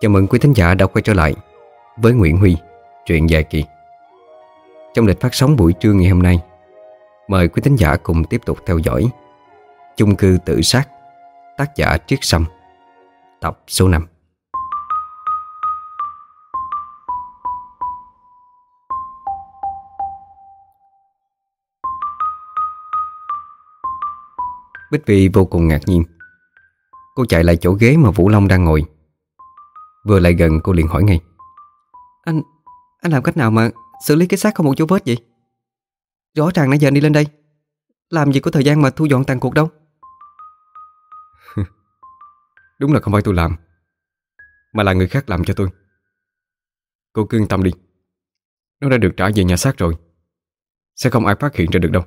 Chào mừng quý thính giả đã quay trở lại với Nguyễn Huy, truyện dài kỳ. Trong lịch phát sóng buổi trưa ngày hôm nay, mời quý thính giả cùng tiếp tục theo dõi chung cư tự sát, tác giả Triết Sâm, tập số 5. Bích Vi vô cùng ngạc nhiên Cô chạy lại chỗ ghế mà Vũ Long đang ngồi Vừa lại gần cô liền hỏi ngay. Anh, anh làm cách nào mà xử lý cái xác không một dấu vết vậy? Rõ ràng nãy giờ đi lên đây. Làm gì có thời gian mà thu dọn tàn cuộc đâu. Đúng là không phải tôi làm Mà là người khác làm cho tôi. Cô cứ yên tâm đi. Nó đã được trả về nhà xác rồi. Sẽ không ai phát hiện ra được đâu.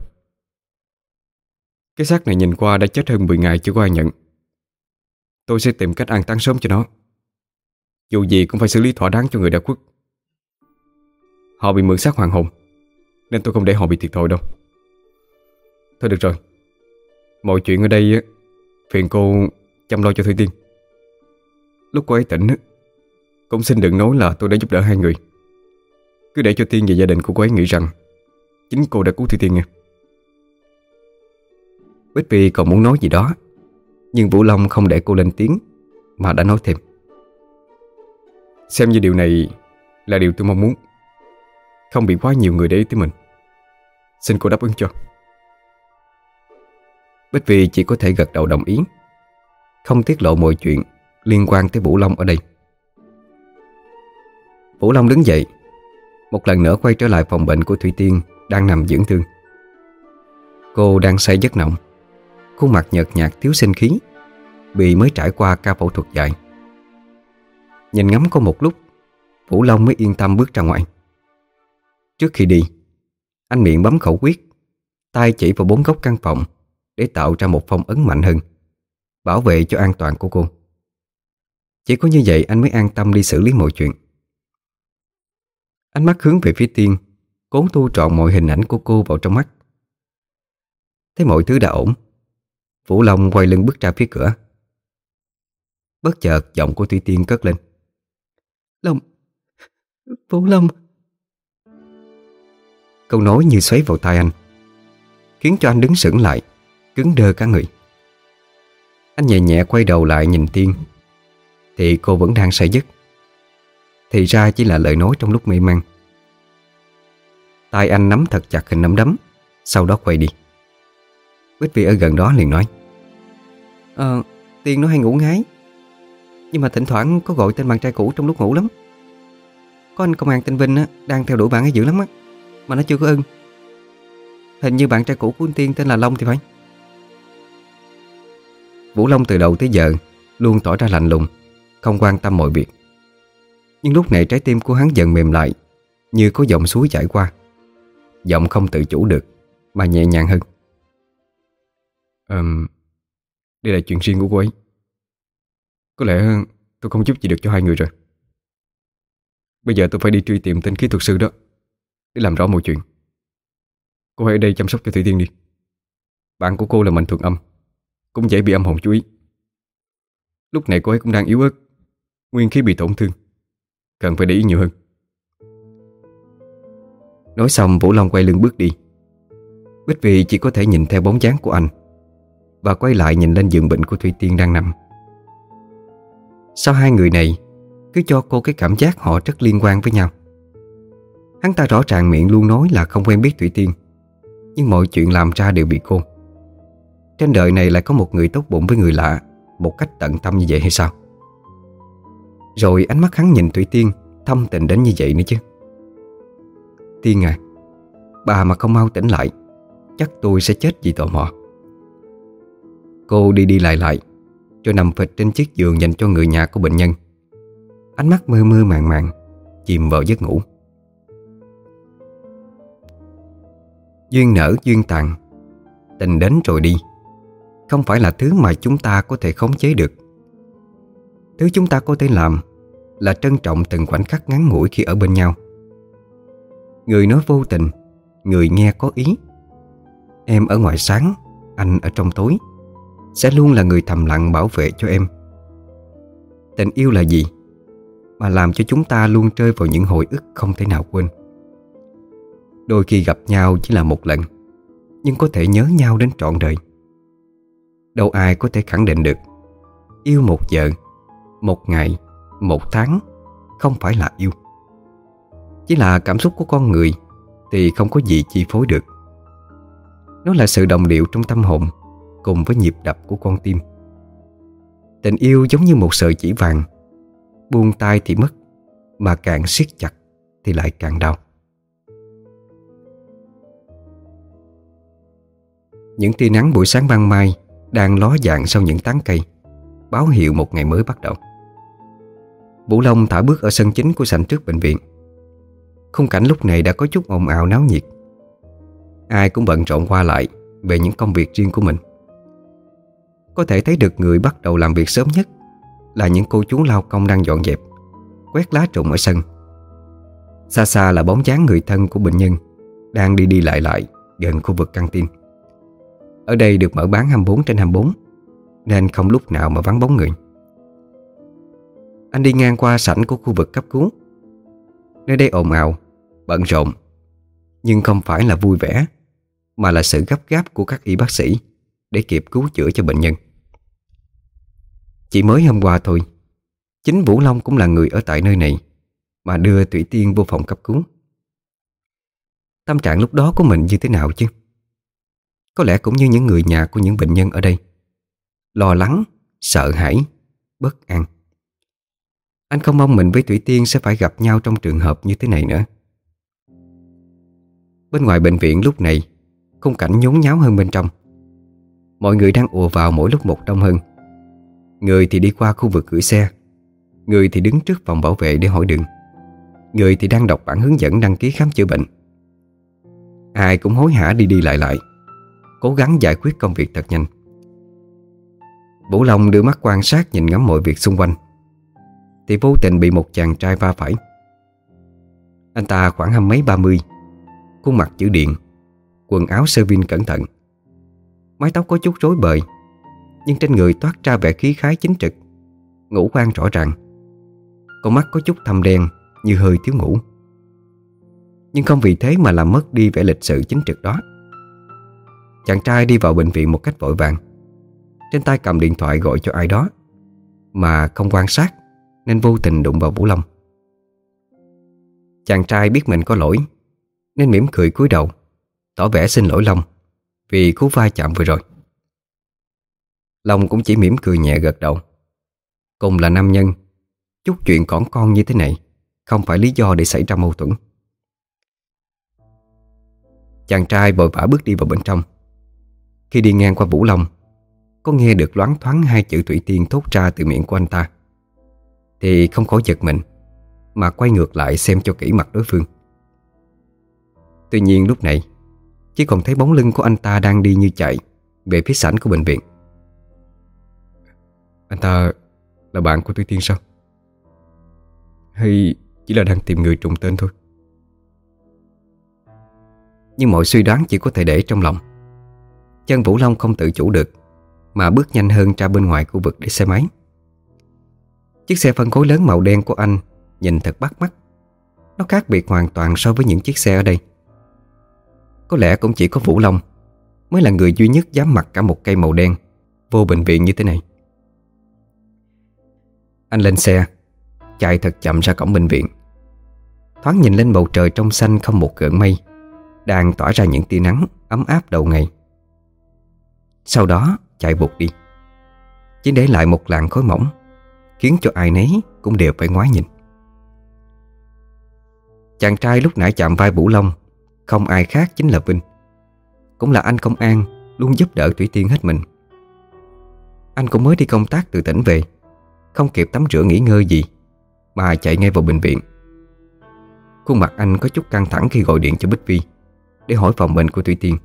Cái xác này nhìn qua đã chết hơn 10 ngày chưa có ai nhận. Tôi sẽ tìm cách an táng sớm cho nó dù gì cũng phải xử lý thỏa đáng cho người đã khuất. Họ bị mượn xác hoàng hồn, Nên tôi không để họ bị thiệt thòi đâu. Thôi được rồi. Mọi chuyện ở đây Phiền cô chăm lo cho Thủy Tiên. Lúc cô ấy tỉnh Cũng xin đừng nói là tôi đã giúp đỡ hai người. Cứ để cho Tiên và gia đình của cô ấy nghĩ rằng Chính cô đã cứu Thủy Tiên nghe Bích Vi còn muốn nói gì đó, Nhưng Vũ Long không để cô lên tiếng Mà đã nói thêm. Xem như điều này Là điều tôi mong muốn. Không bị quá nhiều người để ý tới mình. Xin cô đáp ứng cho. Bích Vi chỉ có thể gật đầu đồng ý. Không tiết lộ mọi chuyện Liên quan tới Vũ Long ở đây. Vũ Long đứng dậy. Một lần nữa quay trở lại phòng bệnh của Thủy Tiên Đang nằm dưỡng thương. Cô đang say giấc nồng. Khuôn mặt nhợt nhạt thiếu sinh khí Bị mới trải qua ca phẫu thuật dài. Nhìn ngắm có một lúc, Vũ Long mới yên tâm bước ra ngoài. Trước khi đi, Anh miệng bấm khẩu quyết, tay chỉ vào bốn góc căn phòng Để tạo ra một phong ấn mạnh hơn, Bảo vệ cho an toàn của cô. Chỉ có như vậy anh mới an tâm đi xử lý mọi chuyện. Ánh mắt hướng về phía tiên, Cố tu trọn mọi hình ảnh của cô vào trong mắt. Thấy mọi thứ đã ổn, Vũ Long quay lưng bước ra phía cửa. Bất chợt giọng của Thủy Tiên cất lên. Long Vũ Long Câu nói như xoáy vào tai anh Khiến cho anh đứng sững lại Cứng đơ cả người. Anh nhẹ nhẹ quay đầu lại nhìn Tiên. Thì cô vẫn đang say giấc. Thì ra chỉ là lời nói trong lúc mê man. Tay anh nắm thật chặt hình nắm đấm Sau đó quay đi. Bích Vi ở gần đó liền nói Ờ, Tiên nó hay ngủ ngái nhưng mà thỉnh thoảng có gọi tên bạn trai cũ trong lúc ngủ lắm. Có anh công an tên Vinh á, đang theo đuổi bạn ấy dữ lắm á Mà nó chưa có ưng. Hình như bạn trai cũ của anh Tiên tên là Long thì phải. Vũ Long từ đầu tới giờ Luôn tỏ ra lạnh lùng Không quan tâm mọi việc. Nhưng lúc này trái tim của hắn dần mềm lại Như có dòng suối chảy qua. Giọng không tự chủ được Mà nhẹ nhàng hơn. Ờm Đây là chuyện riêng của cô ấy. Có lẽ tôi không giúp gì được cho hai người rồi. Bây giờ tôi phải đi truy tìm tên kỹ thuật sư đó, Để làm rõ mọi chuyện. Cô hãy ở đây chăm sóc cho Thủy Tiên đi. Bạn của cô là Mạnh thường Âm, Cũng dễ bị âm hồn chú ý. Lúc này cô ấy cũng đang yếu ớt, Nguyên khí bị tổn thương, Cần phải để ý nhiều hơn. Nói xong, Vũ Long quay lưng bước đi. Bích Vì chỉ có thể nhìn theo bóng dáng của anh Và quay lại nhìn lên giường bệnh của Thủy Tiên đang nằm. Sao hai người này Cứ cho cô cái cảm giác họ rất liên quan với nhau? Hắn ta rõ ràng miệng luôn nói là không quen biết Thủy Tiên, Nhưng mọi chuyện làm ra đều bị cô. Trên đời này lại có một người tốt bụng với người lạ, Một cách tận tâm như vậy hay sao? Rồi ánh mắt hắn nhìn Thủy Tiên, Thâm tình đến như vậy nữa chứ. Tiên à Bà mà không mau tỉnh lại, Chắc tôi sẽ chết vì tò mò. Cô đi đi lại lại rồi nằm phịch trên chiếc giường dành cho người nhà của bệnh nhân. Ánh mắt mơ mơ màng màng, Chìm vào giấc ngủ. Duyên nở duyên tàn, Tình đến rồi đi. Không phải là thứ mà chúng ta có thể khống chế được. Thứ chúng ta có thể làm Là trân trọng từng khoảnh khắc ngắn ngủi khi ở bên nhau. Người nói vô tình, Người nghe có ý. Em ở ngoài sáng, Anh ở trong tối. Sẽ luôn là người thầm lặng bảo vệ cho em. Tình yêu là gì? Mà làm cho chúng ta luôn rơi vào những hồi ức không thể nào quên. Đôi khi gặp nhau chỉ là một lần, Nhưng có thể nhớ nhau đến trọn đời. Đâu ai có thể khẳng định được, Yêu một giờ, Một ngày, Một tháng Không phải là yêu. Chỉ là cảm xúc của con người Thì không có gì chi phối được. Nó là sự đồng điệu trong tâm hồn. Cùng với nhịp đập của con tim. Tình yêu giống như một sợi chỉ vàng, Buông tay thì mất, Mà càng siết chặt Thì lại càng đau. Những tia nắng buổi sáng ban mai Đang ló dạng sau những tán cây, Báo hiệu một ngày mới bắt đầu. Vũ Long thả bước ở sân chính của sảnh trước bệnh viện. Khung cảnh lúc này đã có chút ồn ào náo nhiệt. Ai cũng bận rộn qua lại Về những công việc riêng của mình. Có thể thấy được người bắt đầu làm việc sớm nhất Là những cô chú lao công đang dọn dẹp, Quét lá trụng ở sân. Xa xa là bóng dáng người thân của bệnh nhân, Đang đi đi lại lại Gần khu vực căng tin. Ở đây được mở bán 24 trên 24 Nên không lúc nào mà vắng bóng người. Anh đi ngang qua sảnh của khu vực cấp cứu. Nơi đây ồn ào, Bận rộn, Nhưng không phải là vui vẻ, Mà là sự gấp gáp của các y bác sĩ Để kịp cứu chữa cho bệnh nhân. Chỉ mới hôm qua thôi. Chính Vũ Long cũng là người ở tại nơi này Mà đưa Thủy Tiên vô phòng cấp cứu. Tâm trạng lúc đó của mình như thế nào chứ? Có lẽ cũng như những người nhà của những bệnh nhân ở đây. Lo lắng, sợ hãi, bất an. Anh không mong mình với Thủy Tiên sẽ phải gặp nhau trong trường hợp như thế này nữa. Bên ngoài bệnh viện lúc này Khung cảnh nhốn nháo hơn bên trong. Mọi người đang ùa vào mỗi lúc một đông hơn. Người thì đi qua khu vực gửi xe. Người thì đứng trước phòng bảo vệ để hỏi đường. Người thì đang đọc bản hướng dẫn đăng ký khám chữa bệnh. Ai cũng hối hả đi đi lại lại, Cố gắng giải quyết công việc thật nhanh. Vũ Long đưa mắt quan sát nhìn ngắm mọi việc xung quanh. Thì vô tình bị một chàng trai va phải. Anh ta khoảng hai mấy ba mươi, Khuôn mặt chữ điện, Quần áo sơ vin cẩn thận. Mái tóc có chút rối bời. Nhưng trên người toát ra vẻ khí khái chính trực. Ngũ quan rõ ràng. Con mắt có chút thâm đen, Như hơi thiếu ngủ. Nhưng không vì thế mà làm mất đi vẻ lịch sự chính trực đó. Chàng trai đi vào bệnh viện một cách vội vàng. Trên tay cầm điện thoại gọi cho ai đó, Mà không quan sát, Nên vô tình đụng vào Vũ Long Chàng trai biết mình có lỗi, Nên mỉm cười cúi đầu, Tỏ vẻ xin lỗi Long Vì cú va chạm vừa rồi. Long cũng chỉ mỉm cười nhẹ gật đầu. Cùng là nam nhân, Chút chuyện còn con như thế này Không phải lý do để xảy ra mâu thuẫn. Chàng trai vội vã bước đi vào bên trong. Khi đi ngang qua Vũ Long, Có nghe được loáng thoáng hai chữ Thủy Tiên thốt ra từ miệng của anh ta. Thì không khỏi giật mình, Mà quay ngược lại xem cho kỹ mặt đối phương. Tuy nhiên lúc này, Chỉ còn thấy bóng lưng của anh ta đang đi như chạy Về phía sảnh của bệnh viện. Anh ta là bạn của Tư Thiên sao? Hay chỉ là đang tìm người trùng tên thôi? Nhưng mọi suy đoán chỉ có thể để trong lòng. Chân Vũ Long không tự chủ được, Mà bước nhanh hơn ra bên ngoài khu vực để xe máy. Chiếc xe phân khối lớn màu đen của anh Nhìn thật bắt mắt. Nó khác biệt hoàn toàn so với những chiếc xe ở đây. Có lẽ cũng chỉ có Vũ Long Mới là người duy nhất dám mặc cả một cây màu đen Vô bệnh viện như thế này. Anh lên xe, Chạy thật chậm ra cổng bệnh viện. Thoáng nhìn lên bầu trời trong xanh không một gợn mây, Đang tỏa ra những tia nắng ấm áp đầu ngày. Sau đó, chạy vụt đi. Chỉ để lại một làn khói mỏng, Khiến cho ai nấy cũng đều phải ngoái nhìn. Chàng trai lúc nãy chạm vai Vũ Long, Không ai khác chính là Vinh. Cũng là anh công an, Luôn giúp đỡ Thủy Tiên hết mình. Anh cũng mới đi công tác từ tỉnh về. Không kịp tắm rửa nghỉ ngơi gì. Mà chạy ngay vào bệnh viện. Khuôn mặt anh có chút căng thẳng khi gọi điện cho Bích Vi Để hỏi phòng bệnh của Thủy Tiên.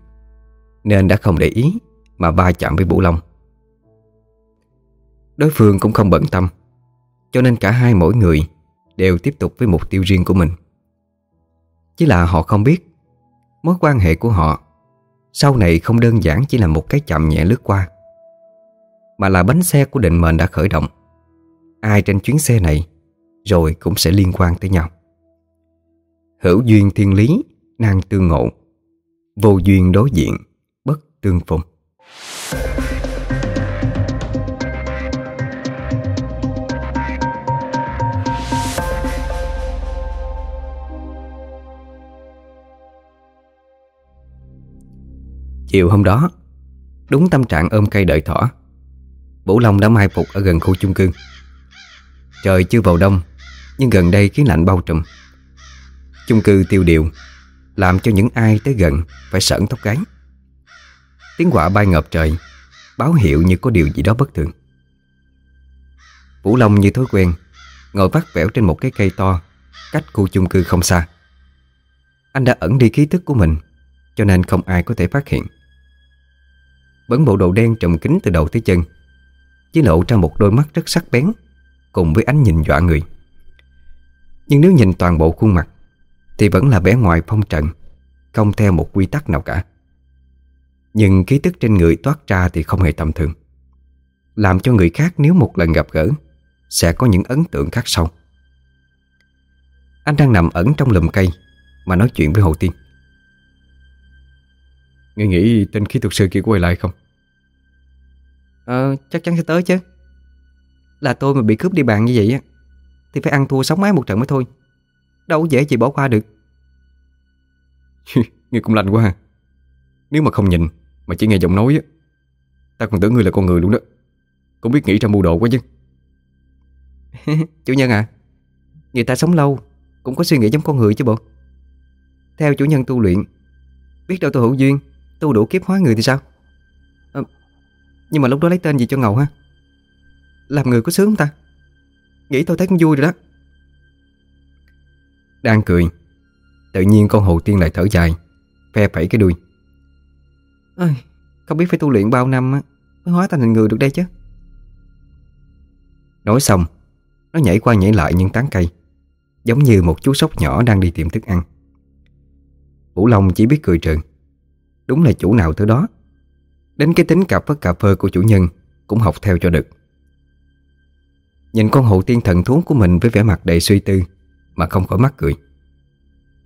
Nên đã không để ý Mà va chạm với Vũ Long. Đối phương cũng không bận tâm, Cho nên cả hai mỗi người Đều tiếp tục với mục tiêu riêng của mình. Chỉ là họ không biết Mối quan hệ của họ Sau này không đơn giản chỉ là một cái chạm nhẹ lướt qua, Mà là bánh xe của định mệnh đã khởi động. Ai trên chuyến xe này, Rồi cũng sẽ liên quan tới nhau. Hữu duyên thiên lý Nan tương ngộ, Vô duyên đối diện, Bất tương phùng. Chiều hôm đó, Đúng tâm trạng ôm cây đợi thỏ Vũ Long đã mai phục ở gần khu chung cư. Trời chưa vào đông, Nhưng gần đây khí lạnh bao trùm. Chung cư tiêu điều Làm cho những ai tới gần Phải sởn tóc gáy. Tiếng quả bay ngập trời, Báo hiệu như có điều gì đó bất thường. Vũ Long như thói quen, Ngồi vắt vẻo trên một cái cây to Cách khu chung cư không xa. Anh đã ẩn đi ký thức của mình, Cho nên không ai có thể phát hiện. Bấn bộ đồ đen trùm kính từ đầu tới chân, Chỉ lộ ra một đôi mắt rất sắc bén. Cùng với ánh nhìn dọa người. Nhưng nếu nhìn toàn bộ khuôn mặt Thì vẫn là vẻ ngoài phong trần Không theo một quy tắc nào cả. Nhưng ký tức trên người toát ra Thì không hề tầm thường. Làm cho người khác nếu một lần gặp gỡ Sẽ có những ấn tượng khác sâu Anh đang nằm ẩn trong lùm cây Mà nói chuyện với Hồ Tiên. Ngươi nghĩ tên khí thuật sư kia quay lại không? Ờ, chắc chắn sẽ tới chứ Là tôi mà bị cướp đi bàn như vậy á Thì phải ăn thua sống mái một trận mới thôi. Đâu dễ gì bỏ qua được. Ngươi cũng lành quá ha. Nếu mà không nhìn Mà chỉ nghe giọng nói á Ta còn tưởng ngươi là con người luôn đó. Cũng biết nghĩ ra mưu đồ quá chứ. Chủ nhân à Người ta sống lâu Cũng có suy nghĩ giống con người chứ bộ. Theo chủ nhân tu luyện Biết đâu tôi hữu duyên Tu đủ kiếp hóa người thì sao? À, Nhưng mà lúc đó lấy tên gì cho ngầu ha Làm người có sướng không ta? Nghĩ tôi thấy cũng vui rồi đó. Đang cười Tự nhiên con hồ tiên lại thở dài Phe phẩy cái đuôi. Ơi, Không biết phải tu luyện bao năm á Mới hóa thành hình người được đây chứ? Nói xong Nó nhảy qua nhảy lại những tán cây Giống như một chú sóc nhỏ đang đi tìm thức ăn. Vũ Long chỉ biết cười trừ. Đúng là chủ nào thứ đó. Đến cái tính cà phất cà phơ của chủ nhân Cũng học theo cho được Nhìn con hậu tiên thần thú của mình Với vẻ mặt đầy suy tư, Mà không khỏi mắc cười.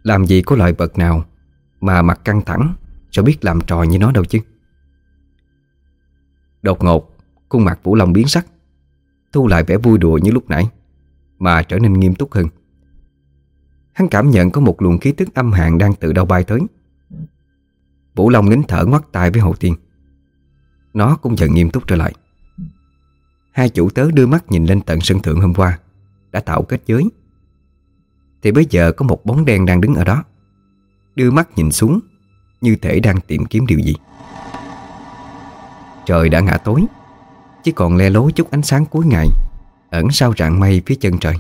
Làm gì có loại vật nào Mà mặt căng thẳng, Cho biết làm trò như nó đâu chứ? Đột ngột, Khuôn mặt Vũ Long biến sắc, Thu lại vẻ vui đùa như lúc nãy, Mà trở nên nghiêm túc hơn. Hắn cảm nhận có một luồng khí tức âm hàn Đang từ đâu bay tới. Vũ Long nín thở ngoắt tay với hậu Tiên. Nó cũng dần nghiêm túc trở lại. Hai chủ tớ đưa mắt nhìn lên tận sân thượng hôm qua, Đã tạo kết giới. Thì bây giờ có một bóng đen đang đứng ở đó. Đưa mắt nhìn xuống, Như thể đang tìm kiếm điều gì. Trời đã ngã tối, Chỉ còn le lối chút ánh sáng cuối ngày, Ẩn sau rạng mây phía chân trời.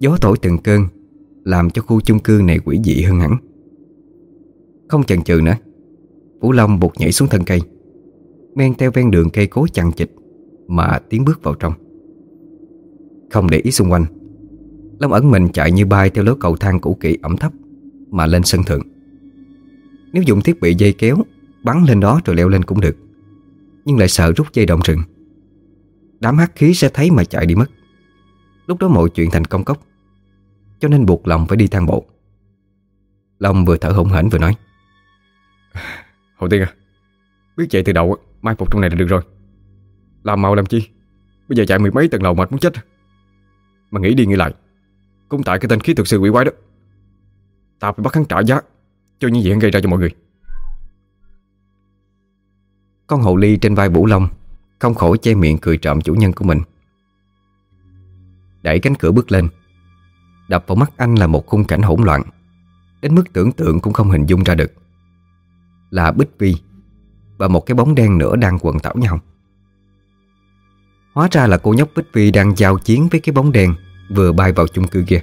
Gió thổi từng cơn, Làm cho khu chung cư này quỷ dị hơn hẳn. Không chần chừ nữa, Vũ Long buộc nhảy xuống thân cây, Men theo ven đường cây cối chằng chịt. Mà tiến bước vào trong. Không để ý xung quanh, Long ẩn mình chạy như bay theo lối cầu thang cũ kỹ ẩm thấp Mà lên sân thượng. Nếu dùng thiết bị dây kéo, Bắn lên đó rồi leo lên cũng được, Nhưng lại sợ rút dây động rừng. Đám hắc khí sẽ thấy mà chạy đi mất. Lúc đó mọi chuyện thành công cốc, Cho nên buộc lòng phải đi thang bộ. Long vừa thở hổn hển vừa nói Hồ Tiên à Biết chạy từ đầu Mai phục trong này là được rồi. Làm mau làm chi? Bây giờ chạy mười mấy tầng lầu mệt muốn chết à? Mà nghĩ đi nghĩ lại, Cũng tại cái tên khí thực sự quỷ quái đó. Ta phải bắt hắn trả giá Cho những gì hắn gây ra cho mọi người. Con hậu ly trên vai Vũ Long Không khỏi che miệng cười trộm chủ nhân của mình. Đẩy cánh cửa bước lên, Đập vào mắt anh là một khung cảnh hỗn loạn, Đến mức tưởng tượng cũng không hình dung ra được. Là Bích Vi Và một cái bóng đen nữa đang quần tảo nhau. Hóa ra là cô nhóc Bích Vi đang giao chiến với cái bóng đèn Vừa bay vào chung cư kia.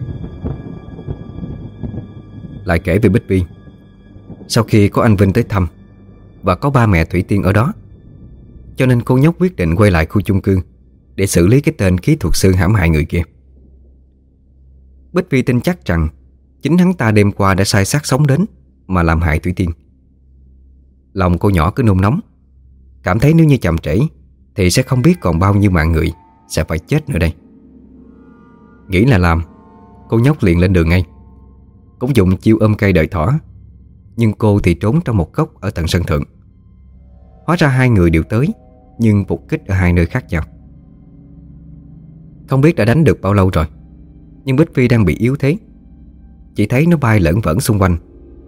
Lại kể về Bích Vi Sau khi có anh Vinh tới thăm Và có ba mẹ Thủy Tiên ở đó, Cho nên cô nhóc quyết định quay lại khu chung cư Để xử lý cái tên khí thuật sư hãm hại người kia. Bích Vi tin chắc rằng Chính hắn ta đêm qua đã sai sát sống đến Mà làm hại Thủy Tiên. Lòng cô nhỏ cứ nôn nóng, Cảm thấy nếu như chậm trễ thì sẽ không biết còn bao nhiêu mạng người Sẽ phải chết nữa đây. Nghĩ là làm, Cô nhóc liền lên đường ngay. Cũng dùng chiêu ôm cây đợi thỏ, Nhưng cô thì trốn trong một góc ở tận sân thượng. Hóa ra hai người đều tới, Nhưng phục kích ở hai nơi khác nhau. Không biết đã đánh được bao lâu rồi, Nhưng Bích Phi đang bị yếu thế. Chỉ thấy nó bay lẫn vẩn xung quanh,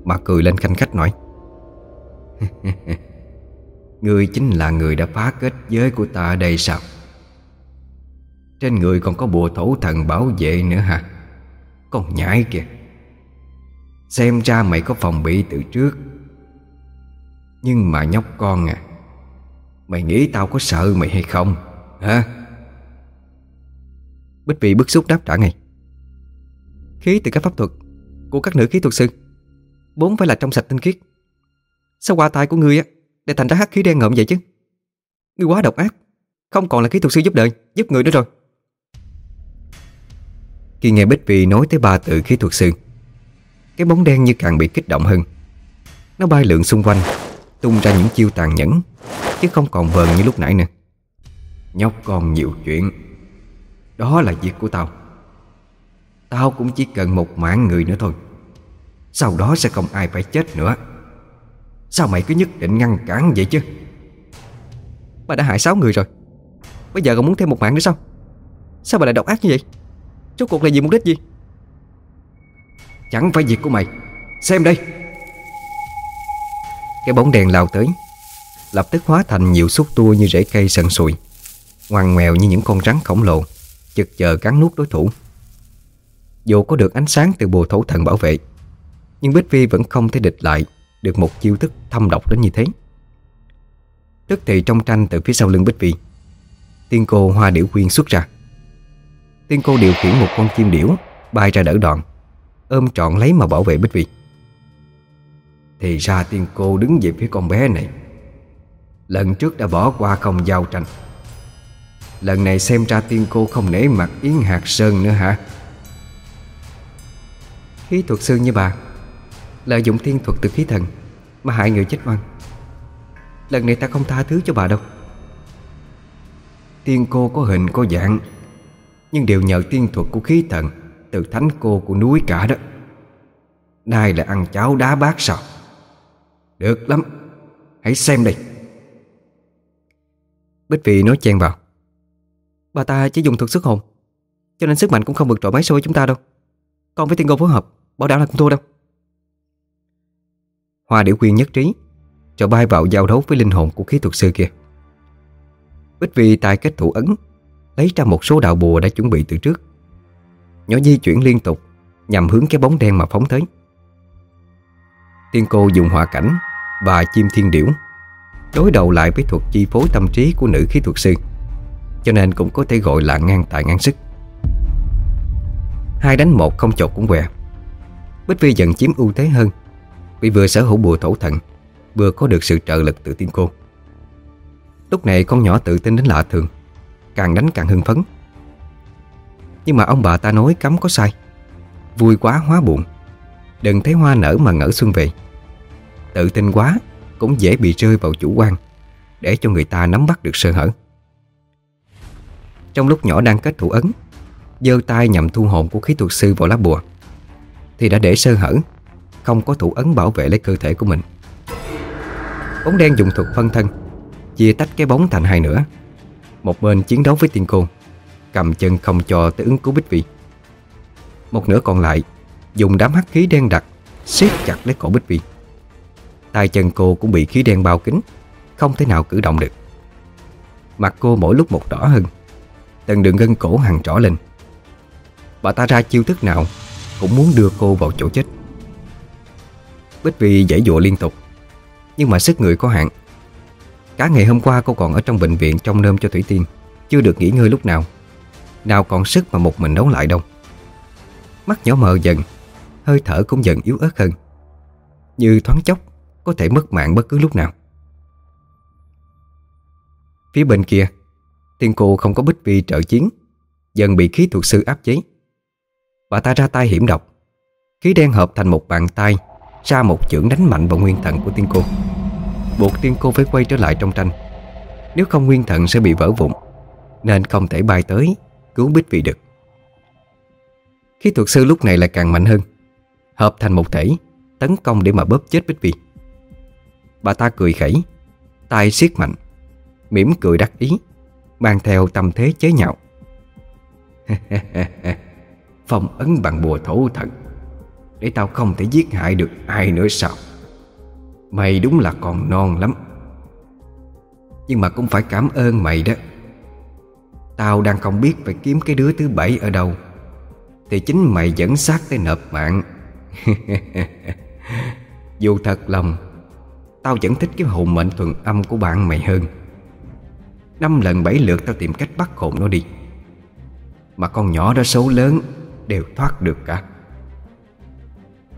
Mà cười lên khanh khách nói. Người chính là người đã phá kết giới của ta ở đây sao? Trên người còn có bùa thổ thần bảo vệ nữa hả? Con nhãi kìa. Xem ra mày có phòng bị từ trước. Nhưng mà nhóc con à Mày nghĩ tao có sợ mày hay không? Hả? Bích Vị bức xúc đáp trả ngay. Khí từ các pháp thuật Của các nữ khí thuật sư. Bốn phải là trong sạch tinh khiết. Sao qua tay của ngươi á? Để thành ra hắc khí đen ngợm vậy chứ. Ngươi quá độc ác. Không còn là khí thuật sư giúp đời Giúp người nữa rồi. Khi nghe Bích Vị nói tới ba từ khí thuật sư, Cái bóng đen như càng bị kích động hơn. Nó bay lượn xung quanh, Tung ra những chiêu tàn nhẫn, Chứ không còn vờn như lúc nãy nữa. Nhóc còn nhiều chuyện. Đó là việc của tao. Tao cũng chỉ cần một mạng người nữa thôi. Sau đó sẽ không ai phải chết nữa. Sao mày cứ nhất định ngăn cản vậy chứ? Bà đã hại sáu người rồi. Bây giờ còn muốn thêm một mạng nữa sao? Sao bà lại độc ác như vậy? Rốt cuộc là gì mục đích gì? Chẳng phải việc của mày. Xem đây. Cái bóng đèn lao tới, Lập tức hóa thành nhiều xúc tua như rễ cây sần sùi, Ngoằn ngoèo như những con rắn khổng lồ, Chực chờ cắn nuốt đối thủ. Dù có được ánh sáng từ bùa thổ thần bảo vệ, Nhưng Bích Vi vẫn không thể địch lại được một chiêu thức thâm độc đến như thế. Tức thì trong tranh từ phía sau lưng Bích Vị, Tiên cô hoa điểu quyên xuất ra. Tiên cô điều khiển một con chim điểu Bay ra đỡ đòn, Ôm trọn lấy mà bảo vệ Bích Vị. Thì ra tiên cô đứng về phía con bé này. Lần trước đã bỏ qua không giao tranh. Lần này xem ra tiên cô không nể mặt Yến Hạt Sơn nữa hả? Khí thuật sư như bà. Lợi dụng thiên thuật từ khí thần Mà hại người chết oan. Lần này ta không tha thứ cho bà đâu. Tiên cô có hình có dạng, Nhưng đều nhờ tiên thuật của khí thần Từ thánh cô của núi cả đó. Nay là ăn cháo đá bát sao? Được lắm, Hãy xem đây. Bích Vị nói chen vào. Bà ta chỉ dùng thuật sức hồn, Cho nên sức mạnh cũng không vượt trội mấy so với chúng ta đâu. Còn với tiên cô phối hợp, Bảo đảm là không thua đâu. Hoa điểu quyên nhất trí, Cho bay vào giao đấu với linh hồn của khí thuật sư kia. Bích Vi tài kết thủ ấn, Lấy ra một số đạo bùa đã chuẩn bị từ trước. Nhỏ di chuyển liên tục, Nhằm hướng cái bóng đen mà phóng tới. Tiên cô dùng hỏa cảnh Và chim thiên điểu Đối đầu lại với thuật chi phối tâm trí của nữ khí thuật sư, Cho nên cũng có thể gọi là ngang tài ngang sức. Hai đánh một không chột cũng què. Bích Vi dần chiếm ưu thế hơn vì vừa sở hữu bùa thổ thần, Vừa có được sự trợ lực từ tiên cô Lúc này con nhỏ tự tin đến lạ thường, Càng đánh càng hưng phấn. Nhưng mà ông bà ta nói cấm có sai, Vui quá hóa buồn. Đừng thấy hoa nở mà ngỡ xuân về. Tự tin quá Cũng dễ bị rơi vào chủ quan, Để cho người ta nắm bắt được sơ hở. Trong lúc nhỏ đang kết thủ ấn, giơ tay nhằm thu hồn của khí thuật sư vào lá bùa, Thì đã để sơ hở. Không có thủ ấn bảo vệ lấy cơ thể của mình. Bóng đen dùng thuật phân thân, Chia tách cái bóng thành hai nửa. Một bên chiến đấu với tiên cô Cầm chân không cho tới ứng cứu Bích vị. Một nửa còn lại Dùng đám hắc khí đen đặc siết chặt lấy cổ Bích Vi tay chân cô cũng bị khí đen bao kín Không thể nào cử động được. Mặt cô mỗi lúc một đỏ hơn, Từng đường gân cổ hằn trỏ lên. Bà ta ra chiêu thức nào Cũng muốn đưa cô vào chỗ chết. Bích Vi giải dụa liên tục. Nhưng mà sức người có hạn. Cả ngày hôm qua cô còn ở trong bệnh viện Trong nơm cho Thủy Tiên. Chưa được nghỉ ngơi lúc nào. Nào còn sức mà một mình đấu lại đâu. Mắt nhỏ mờ dần. Hơi thở cũng dần yếu ớt hơn. Như thoáng chốc, Có thể mất mạng bất cứ lúc nào. Phía bên kia Tiên cô không có bích vi trợ chiến. Dần bị khí thuật sư áp chế. Bà ta ra tay hiểm độc. Khí đen hợp thành một bàn tay. Ra một chưởng đánh mạnh vào nguyên thần của tiên cô. Buộc tiên cô phải quay trở lại trong tranh. Nếu không nguyên thần sẽ bị vỡ vụn, Nên không thể bay tới Cứu Bích Vị được Khí thuật sư lúc này lại càng mạnh hơn, Hợp thành một thể, Tấn công để mà bóp chết Bích vị. Bà ta cười khẩy tay siết mạnh, mỉm cười đắc ý, Mang theo tâm thế chế nhạo. Phong ấn bằng bùa thổ thần. Để tao không thể giết hại được ai nữa sao? Mày đúng là còn non lắm. Nhưng mà cũng phải cảm ơn mày đó. Tao đang không biết phải kiếm cái đứa thứ bảy ở đâu. Thì chính mày dẫn xác tới nộp mạng. Dù thật lòng, Tao vẫn thích cái hồn mệnh thuần âm của bạn mày hơn. Năm lần bảy lượt tao tìm cách bắt hồn nó đi. Mà con nhỏ đó số lớn, Đều thoát được cả.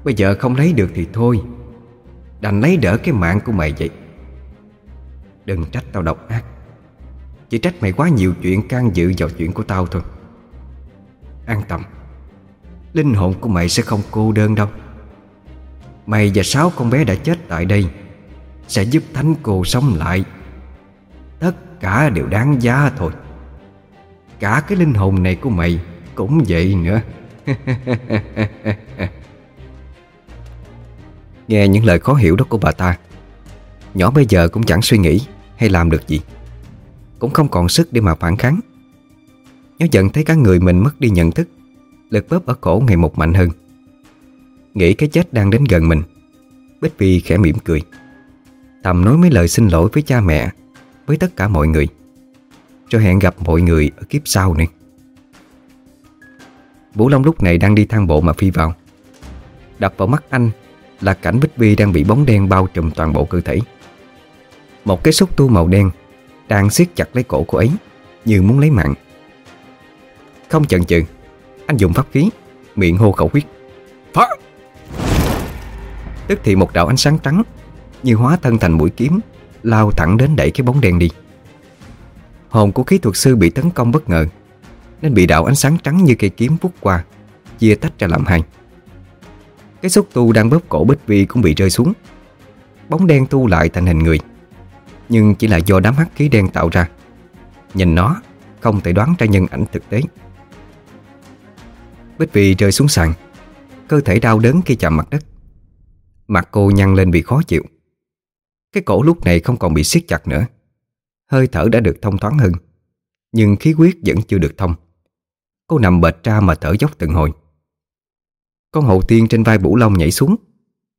Bây giờ không lấy được thì thôi. Đành lấy đỡ cái mạng của mày vậy. Đừng trách tao độc ác. Chỉ trách mày quá nhiều chuyện can dự vào chuyện của tao thôi. An tâm. Linh hồn của mày sẽ không cô đơn đâu. Mày và sáu con bé đã chết tại đây Sẽ giúp thánh cô sống lại. Tất cả đều đáng giá thôi. Cả cái linh hồn này của mày Cũng vậy nữa. Nghe những lời khó hiểu đó của bà ta. Nhỏ bây giờ cũng chẳng suy nghĩ Hay làm được gì, Cũng không còn sức để mà phản kháng. Nó dần thấy cả người mình mất đi nhận thức, Lực bóp ở cổ ngày một mạnh hơn. Nghĩ cái chết đang đến gần mình, Bích Vi khẽ mỉm cười. Tầm nói mấy lời xin lỗi với cha mẹ, Với tất cả mọi người, Cho hẹn gặp mọi người ở kiếp sau này. Vũ Long lúc này đang đi thang bộ mà phi vào. Đập vào mắt anh là cảnh Bích Vi đang bị bóng đen bao trùm toàn bộ cơ thể. Một cái xúc tu màu đen Đang siết chặt lấy cổ cô ấy, Như muốn lấy mạng. Không chần chừ, Anh dùng pháp khí, Miệng hô khẩu quyết. Phá! Tức thì một đạo ánh sáng trắng, Như hóa thân thành mũi kiếm, Lao thẳng đến đẩy cái bóng đen đi. Hồn của kỹ thuật sư bị tấn công bất ngờ, Nên bị đạo ánh sáng trắng như cây kiếm vút qua, Chia tách ra làm hai. Cái xúc tu đang bóp cổ Bích Vi cũng bị rơi xuống. Bóng đen tu lại thành hình người, Nhưng chỉ là do đám hắc khí đen tạo ra. Nhìn nó, Không thể đoán ra nhân ảnh thực tế. Bích Vi rơi xuống sàn, Cơ thể đau đớn khi chạm mặt đất. Mặt cô nhăn lên vì khó chịu. Cái cổ lúc này không còn bị siết chặt nữa. Hơi thở đã được thông thoáng hơn, Nhưng khí huyết vẫn chưa được thông. Cô nằm bệt ra mà thở dốc từng hồi. Con hậu tiên trên vai Bủ Long nhảy xuống,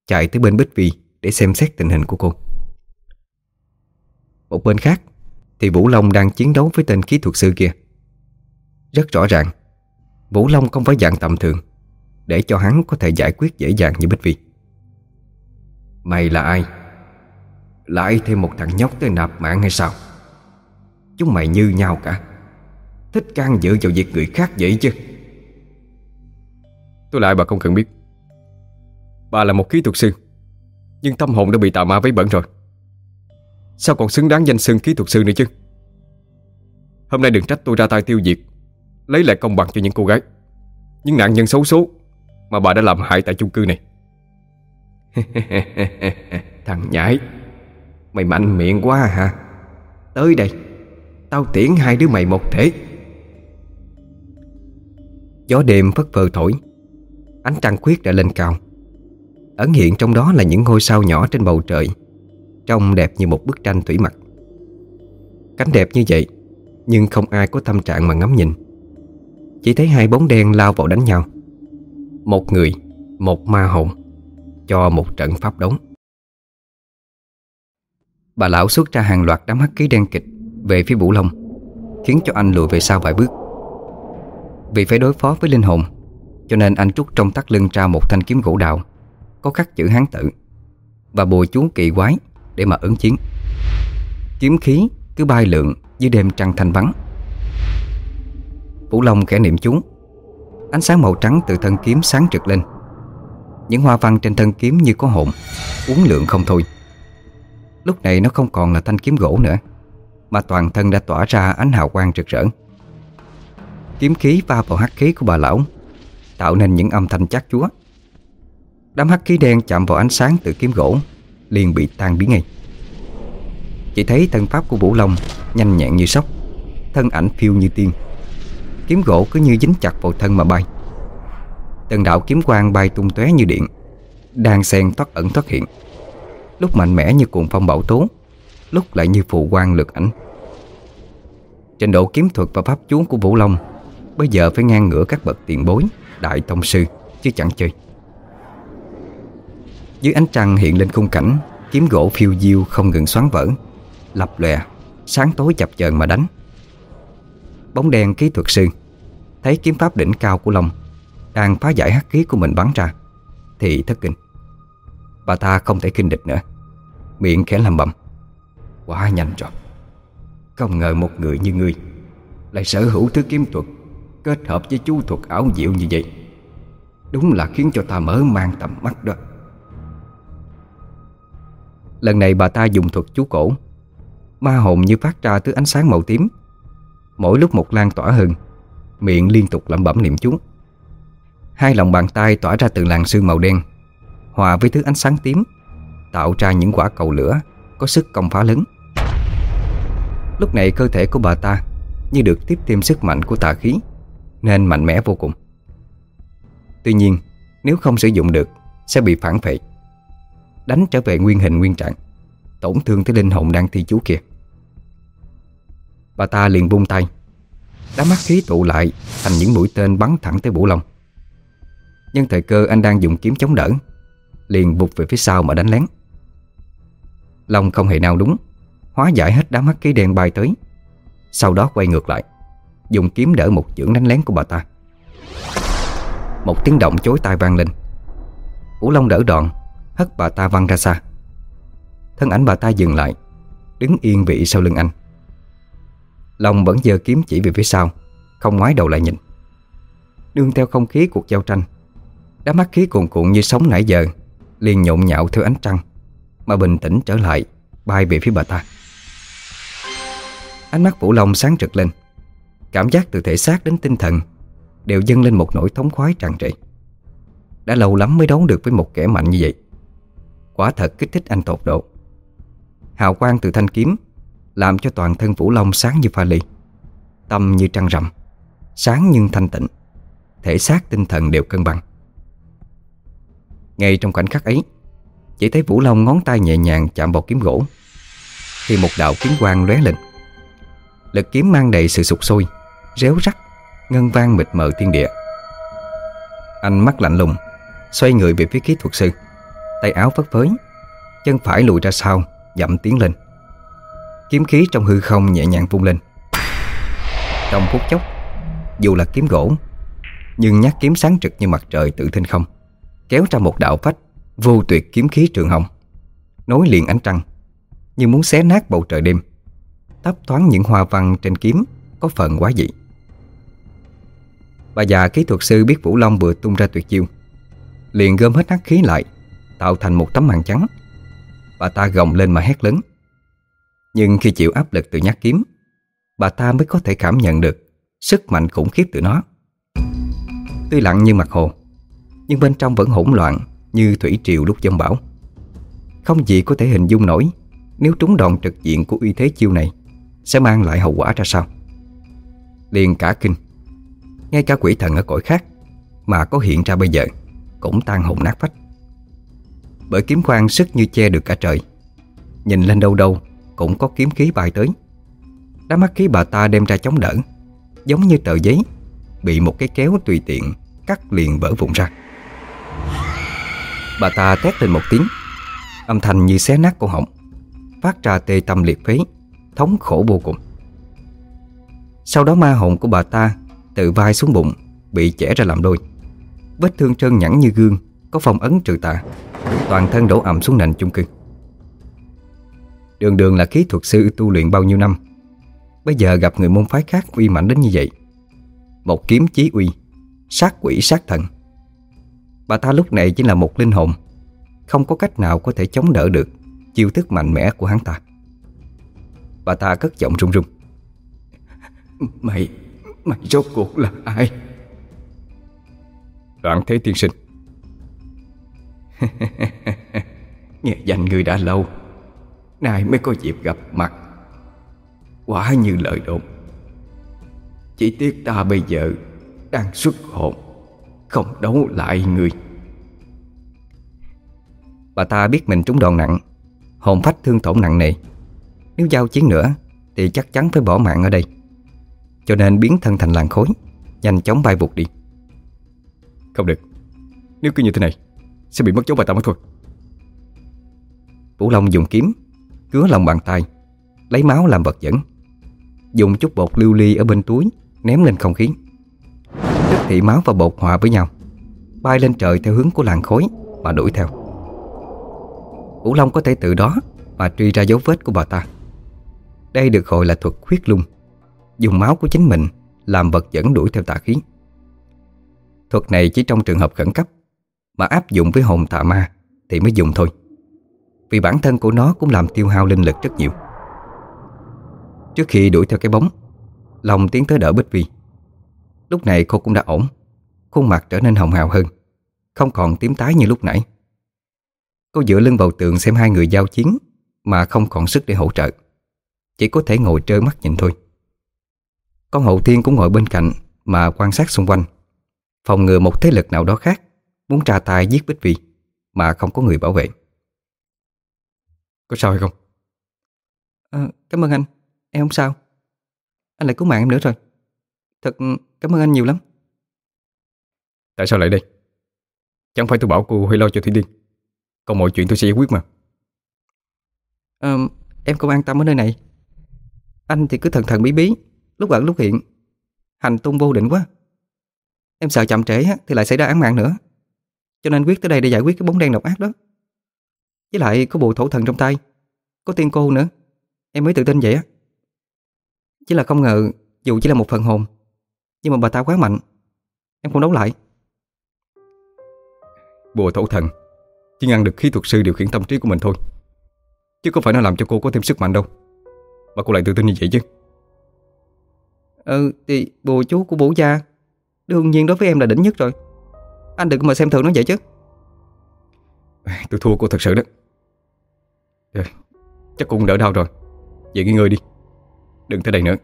Chạy tới bên Bích Vi Để xem xét tình hình của cô. Một bên khác, Thì Vũ Long đang chiến đấu với tên kỹ thuật sư kia. Rất rõ ràng Vũ Long không phải dạng tầm thường, Để cho hắn có thể giải quyết dễ dàng như Bích Vi Mày là ai? Lại thêm một thằng nhóc tới nạp mạng hay sao? Chúng mày như nhau cả. Thích can dự vào việc người khác vậy chứ. Tôi lại bà không cần biết. Bà là một kỹ thuật sư, Nhưng tâm hồn đã bị tà ma vấy bẩn rồi. Sao còn xứng đáng danh xưng kỹ thuật sư nữa chứ? Hôm nay đừng trách tôi ra tay tiêu diệt, Lấy lại công bằng cho những cô gái, Những nạn nhân xấu số Mà bà đã làm hại tại chung cư này. Thằng nhãi, Mày mạnh miệng quá hả? Tới đây, Tao tiễn hai đứa mày một thể. Gió đêm phất phơ thổi Ánh trăng khuyết đã lên cao. Ẩn hiện trong đó là những ngôi sao nhỏ trên bầu trời, Trông đẹp như một bức tranh thủy mặc. Cánh đẹp như vậy, Nhưng không ai có tâm trạng mà ngắm nhìn. Chỉ thấy hai bóng đen lao vào đánh nhau. Một người, Một ma hồn, Cho một trận pháp đống Bà lão xuất ra hàng loạt đám hắc khí đen kịch Về phía Vũ Long, Khiến cho anh lùi về sau vài bước. Vì phải đối phó với linh hồn cho nên anh trút trong tắt lưng ra một thanh kiếm gỗ đào, Có khắc chữ hán tự Và bùa chú kỳ quái Để mà ứng chiến. Kiếm khí cứ bay lượn Dưới đêm trăng thanh vắng. Vũ Long khẽ niệm chú, Ánh sáng màu trắng từ thân kiếm sáng trực lên. Những hoa văn trên thân kiếm như có hồn, Uốn lượng không thôi. Lúc này nó không còn là thanh kiếm gỗ nữa, Mà toàn thân đã tỏa ra ánh hào quang rực rỡ. Kiếm khí va vào hắc khí của bà lão Tạo nên những âm thanh chát chúa. Đám hắc khí đen chạm vào ánh sáng từ kiếm gỗ, liền bị tan biến ngay. Chỉ thấy thân pháp của Vũ Long Nhanh nhẹn như sóc, Thân ảnh phiêu như tiên. Kiếm gỗ cứ như dính chặt vào thân mà bay. Từng đạo kiếm quang bay tung tóe như điện, Đang xen thoát ẩn thoát hiện. Lúc mạnh mẽ như cuồng phong bão tố, Lúc lại như phù quang lược ảnh. Trình độ kiếm thuật và pháp chú của Vũ Long Bây giờ phải ngang ngửa các bậc tiền bối. Đại tông sư, Chứ chẳng chơi. Dưới ánh trăng hiện lên khung cảnh, Kiếm gỗ phiêu diêu không ngừng xoắn vỡ, Lập lòe, Sáng tối chập chờn mà đánh. Bóng đen kỹ thuật sư, Thấy kiếm pháp đỉnh cao của Long Đang phá giải hắc khí của mình bắn ra, Thì thất kinh. Bà ta không thể kinh địch nữa, Miệng khẽ làm bầm. Quá nhanh rồi, Không ngờ một người như ngươi Lại sở hữu thứ kiếm thuật Kết hợp với chú thuật ảo diệu như vậy. Đúng là khiến cho ta mở mang tầm mắt đó. Lần này bà ta dùng thuật chú cổ. Ma hồn như phát ra thứ ánh sáng màu tím. Mỗi lúc một lan tỏa hơn, Miệng liên tục lẩm bẩm niệm chú. Hai lòng bàn tay tỏa ra từ làn sương màu đen, Hòa với thứ ánh sáng tím, Tạo ra những quả cầu lửa Có sức công phá lớn. Lúc này cơ thể của bà ta Như được tiếp thêm sức mạnh của tà khí. Nên mạnh mẽ vô cùng. Tuy nhiên, Nếu không sử dụng được, Sẽ bị phản phệ Đánh trở về nguyên hình nguyên trạng, Tổn thương tới linh hồn đang thi chú kia. Bà ta liền vung tay, Đám mắt khí tụ lại Thành những mũi tên bắn thẳng tới Vũ Long. Nhân thời cơ anh đang dùng kiếm chống đỡ, Liền vụt về phía sau mà đánh lén. Long không hề nào đúng, Hóa giải hết đám mắt khí đen bay tới, Sau đó quay ngược lại. Dùng kiếm đỡ một chưởng đánh lén của bà ta. Một tiếng động chối tai vang lên. Vũ Long đỡ đòn, Hất bà ta văng ra xa. Thân ảnh bà ta dừng lại, Đứng yên vị sau lưng anh. Long vẫn giơ kiếm chỉ về phía sau, Không ngoái đầu lại nhìn. Đương theo không khí cuộc giao tranh, Đám mắt khí cuồn cuộn như sóng nãy giờ liền nhộn nhạo theo ánh trăng, Mà bình tĩnh trở lại, Bay về phía bà ta. Ánh mắt Vũ Long sáng rực lên. Cảm giác từ thể xác đến tinh thần Đều dâng lên một nỗi thống khoái tràn trề. Đã lâu lắm mới đấu được với một kẻ mạnh như vậy. Quả thật kích thích anh tột độ. Hào quang từ thanh kiếm Làm cho toàn thân Vũ Long sáng như pha ly Tâm như trăng rằm, Sáng nhưng thanh tịnh, Thể xác tinh thần đều cân bằng. Ngay trong khoảnh khắc ấy, Chỉ thấy Vũ Long ngón tay nhẹ nhàng chạm vào kiếm gỗ, Thì một đạo kiếm quang lóe lên. Lực kiếm mang đầy sự sụt sôi Réo rắt, Ngân vang mịt mờ thiên địa. Anh mắt lạnh lùng Xoay người về phía kỹ thuật sư, Tay áo phất phới, Chân phải lùi ra sau, Dậm tiến lên. Kiếm khí trong hư không nhẹ nhàng vung lên. Trong phút chốc, Dù là kiếm gỗ, Nhưng nhát kiếm sáng trực như mặt trời tự thinh không, Kéo ra một đạo phách Vô tuyệt kiếm khí trường hồng, Nối liền ánh trăng, Như muốn xé nát bầu trời đêm tấp thoáng những hoa văn trên kiếm Có phần quá dị. Bà già kỹ thuật sư biết Vũ Long vừa tung ra tuyệt chiêu. Liền gom hết hắc khí lại, Tạo thành một tấm màn trắng. Bà ta gồng lên mà hét lớn. Nhưng khi chịu áp lực từ nhát kiếm, Bà ta mới có thể cảm nhận được Sức mạnh khủng khiếp từ nó. Tuy lặng như mặt hồ, nhưng bên trong vẫn hỗn loạn Như thủy triều lúc dông bão. Không gì có thể hình dung nổi Nếu trúng đòn trực diện của uy thế chiêu này Sẽ mang lại hậu quả ra sao. Liền cả kinh. Ngay cả quỷ thần ở cõi khác Mà có hiện ra bây giờ Cũng tan hồn nát phách Bởi kiếm khoan sức như che được cả trời, Nhìn lên đâu đâu Cũng có kiếm khí bay tới. Đám mắt khí bà ta đem ra chống đỡ, Giống như tờ giấy Bị một cái kéo tùy tiện Cắt liền vỡ vụn ra. Bà ta thét lên một tiếng, Âm thanh như xé nát cổ họng, Phát ra tê tâm liệt phế, Thống khổ vô cùng. Sau đó ma hồn của bà ta từ vai xuống bụng, Bị chẻ ra làm đôi. Vết thương trơn nhẵn như gương, Có phong ấn trừ tà. Toàn thân đổ ẩm xuống nền chung cư. Đường đường là kỹ thuật sư tu luyện bao nhiêu năm. Bây giờ gặp người môn phái khác uy mạnh đến như vậy. Một kiếm chí uy, Sát quỷ sát thần. Bà ta lúc này chỉ là một linh hồn, Không có cách nào có thể chống đỡ được Chiêu thức mạnh mẽ của hắn ta. Bà ta cất giọng run run. Mày Mày rốt cuộc là ai? Đoạn thế tiên sinh. Nghe danh người đã lâu, Nay mới có dịp gặp mặt. Quả như lời đồn. Chỉ tiếc ta bây giờ Đang xuất hồn, Không đấu lại người Bà ta biết mình trúng đòn nặng, Hồn phách thương tổn nặng nề. Nếu giao chiến nữa, Thì chắc chắn phải bỏ mạng ở đây. Cho nên biến thân thành làn khối Nhanh chóng bay vụt đi. Không được. Nếu cứ như thế này Sẽ bị mất dấu bà ta mất thôi. Vũ Long dùng kiếm Cứa lòng bàn tay Lấy máu làm vật dẫn. Dùng chút bột lưu ly ở bên túi Ném lên không khí. Tức thì máu và bột hòa với nhau Bay lên trời theo hướng của làn khối Mà đuổi theo. Vũ Long có thể từ đó Mà truy ra dấu vết của bà ta. Đây được gọi là thuật khuyết lung Dùng máu của chính mình Làm vật dẫn đuổi theo tà khí. Thuật này chỉ trong trường hợp khẩn cấp, Mà áp dụng với hồn tà ma Thì mới dùng thôi, Vì bản thân của nó cũng làm tiêu hao linh lực rất nhiều. Trước khi đuổi theo cái bóng lòng tiến tới đỡ Bích Vi. Lúc này cô cũng đã ổn, Khuôn mặt trở nên hồng hào hơn, Không còn tím tái như lúc nãy. Cô dựa lưng vào tường xem hai người giao chiến Mà không còn sức để hỗ trợ, Chỉ có thể ngồi trơ mắt nhìn thôi. Con hậu thiên cũng ngồi bên cạnh Mà quan sát xung quanh Phòng ngừa một thế lực nào đó khác Muốn tra tay giết Bích Vi Mà không có người bảo vệ. Có sao hay không? à, Cảm ơn anh. Em không sao. Anh lại cứu mạng em nữa rồi. Thật cảm ơn anh nhiều lắm. Tại sao lại đây? Chẳng phải tôi bảo cô hãy lo cho Thủy Tiên Còn mọi chuyện tôi sẽ giải quyết mà. À, Em không an tâm ở nơi này. Anh thì cứ thần thần bí bí Lúc ẩn lúc hiện. Hành tung vô định quá. Em sợ chậm trễ thì lại xảy ra án mạng nữa. Cho nên quyết tới đây để giải quyết cái bóng đen độc ác đó. Với lại có bộ thổ thần trong tay. Có tiên cô nữa. Em mới tự tin vậy á. Chỉ là không ngờ, Dù chỉ là một phần hồn, Nhưng mà bà ta quá mạnh. Em không đấu lại. Bùa thổ thần. Chỉ ngăn được khí thuật sư điều khiển tâm trí của mình thôi. Chứ không phải nó làm cho cô có thêm sức mạnh đâu. Mà cô lại tự tin như vậy chứ. Ừ thì bùa chú của bố gia Đương nhiên đối với em là đỉnh nhất rồi. Anh đừng mà xem thường nó vậy chứ. Tôi thua cô thật sự đó. Rồi, Chắc cũng đỡ đau rồi. Về nghỉ ngơi đi. Đừng tới đây nữa.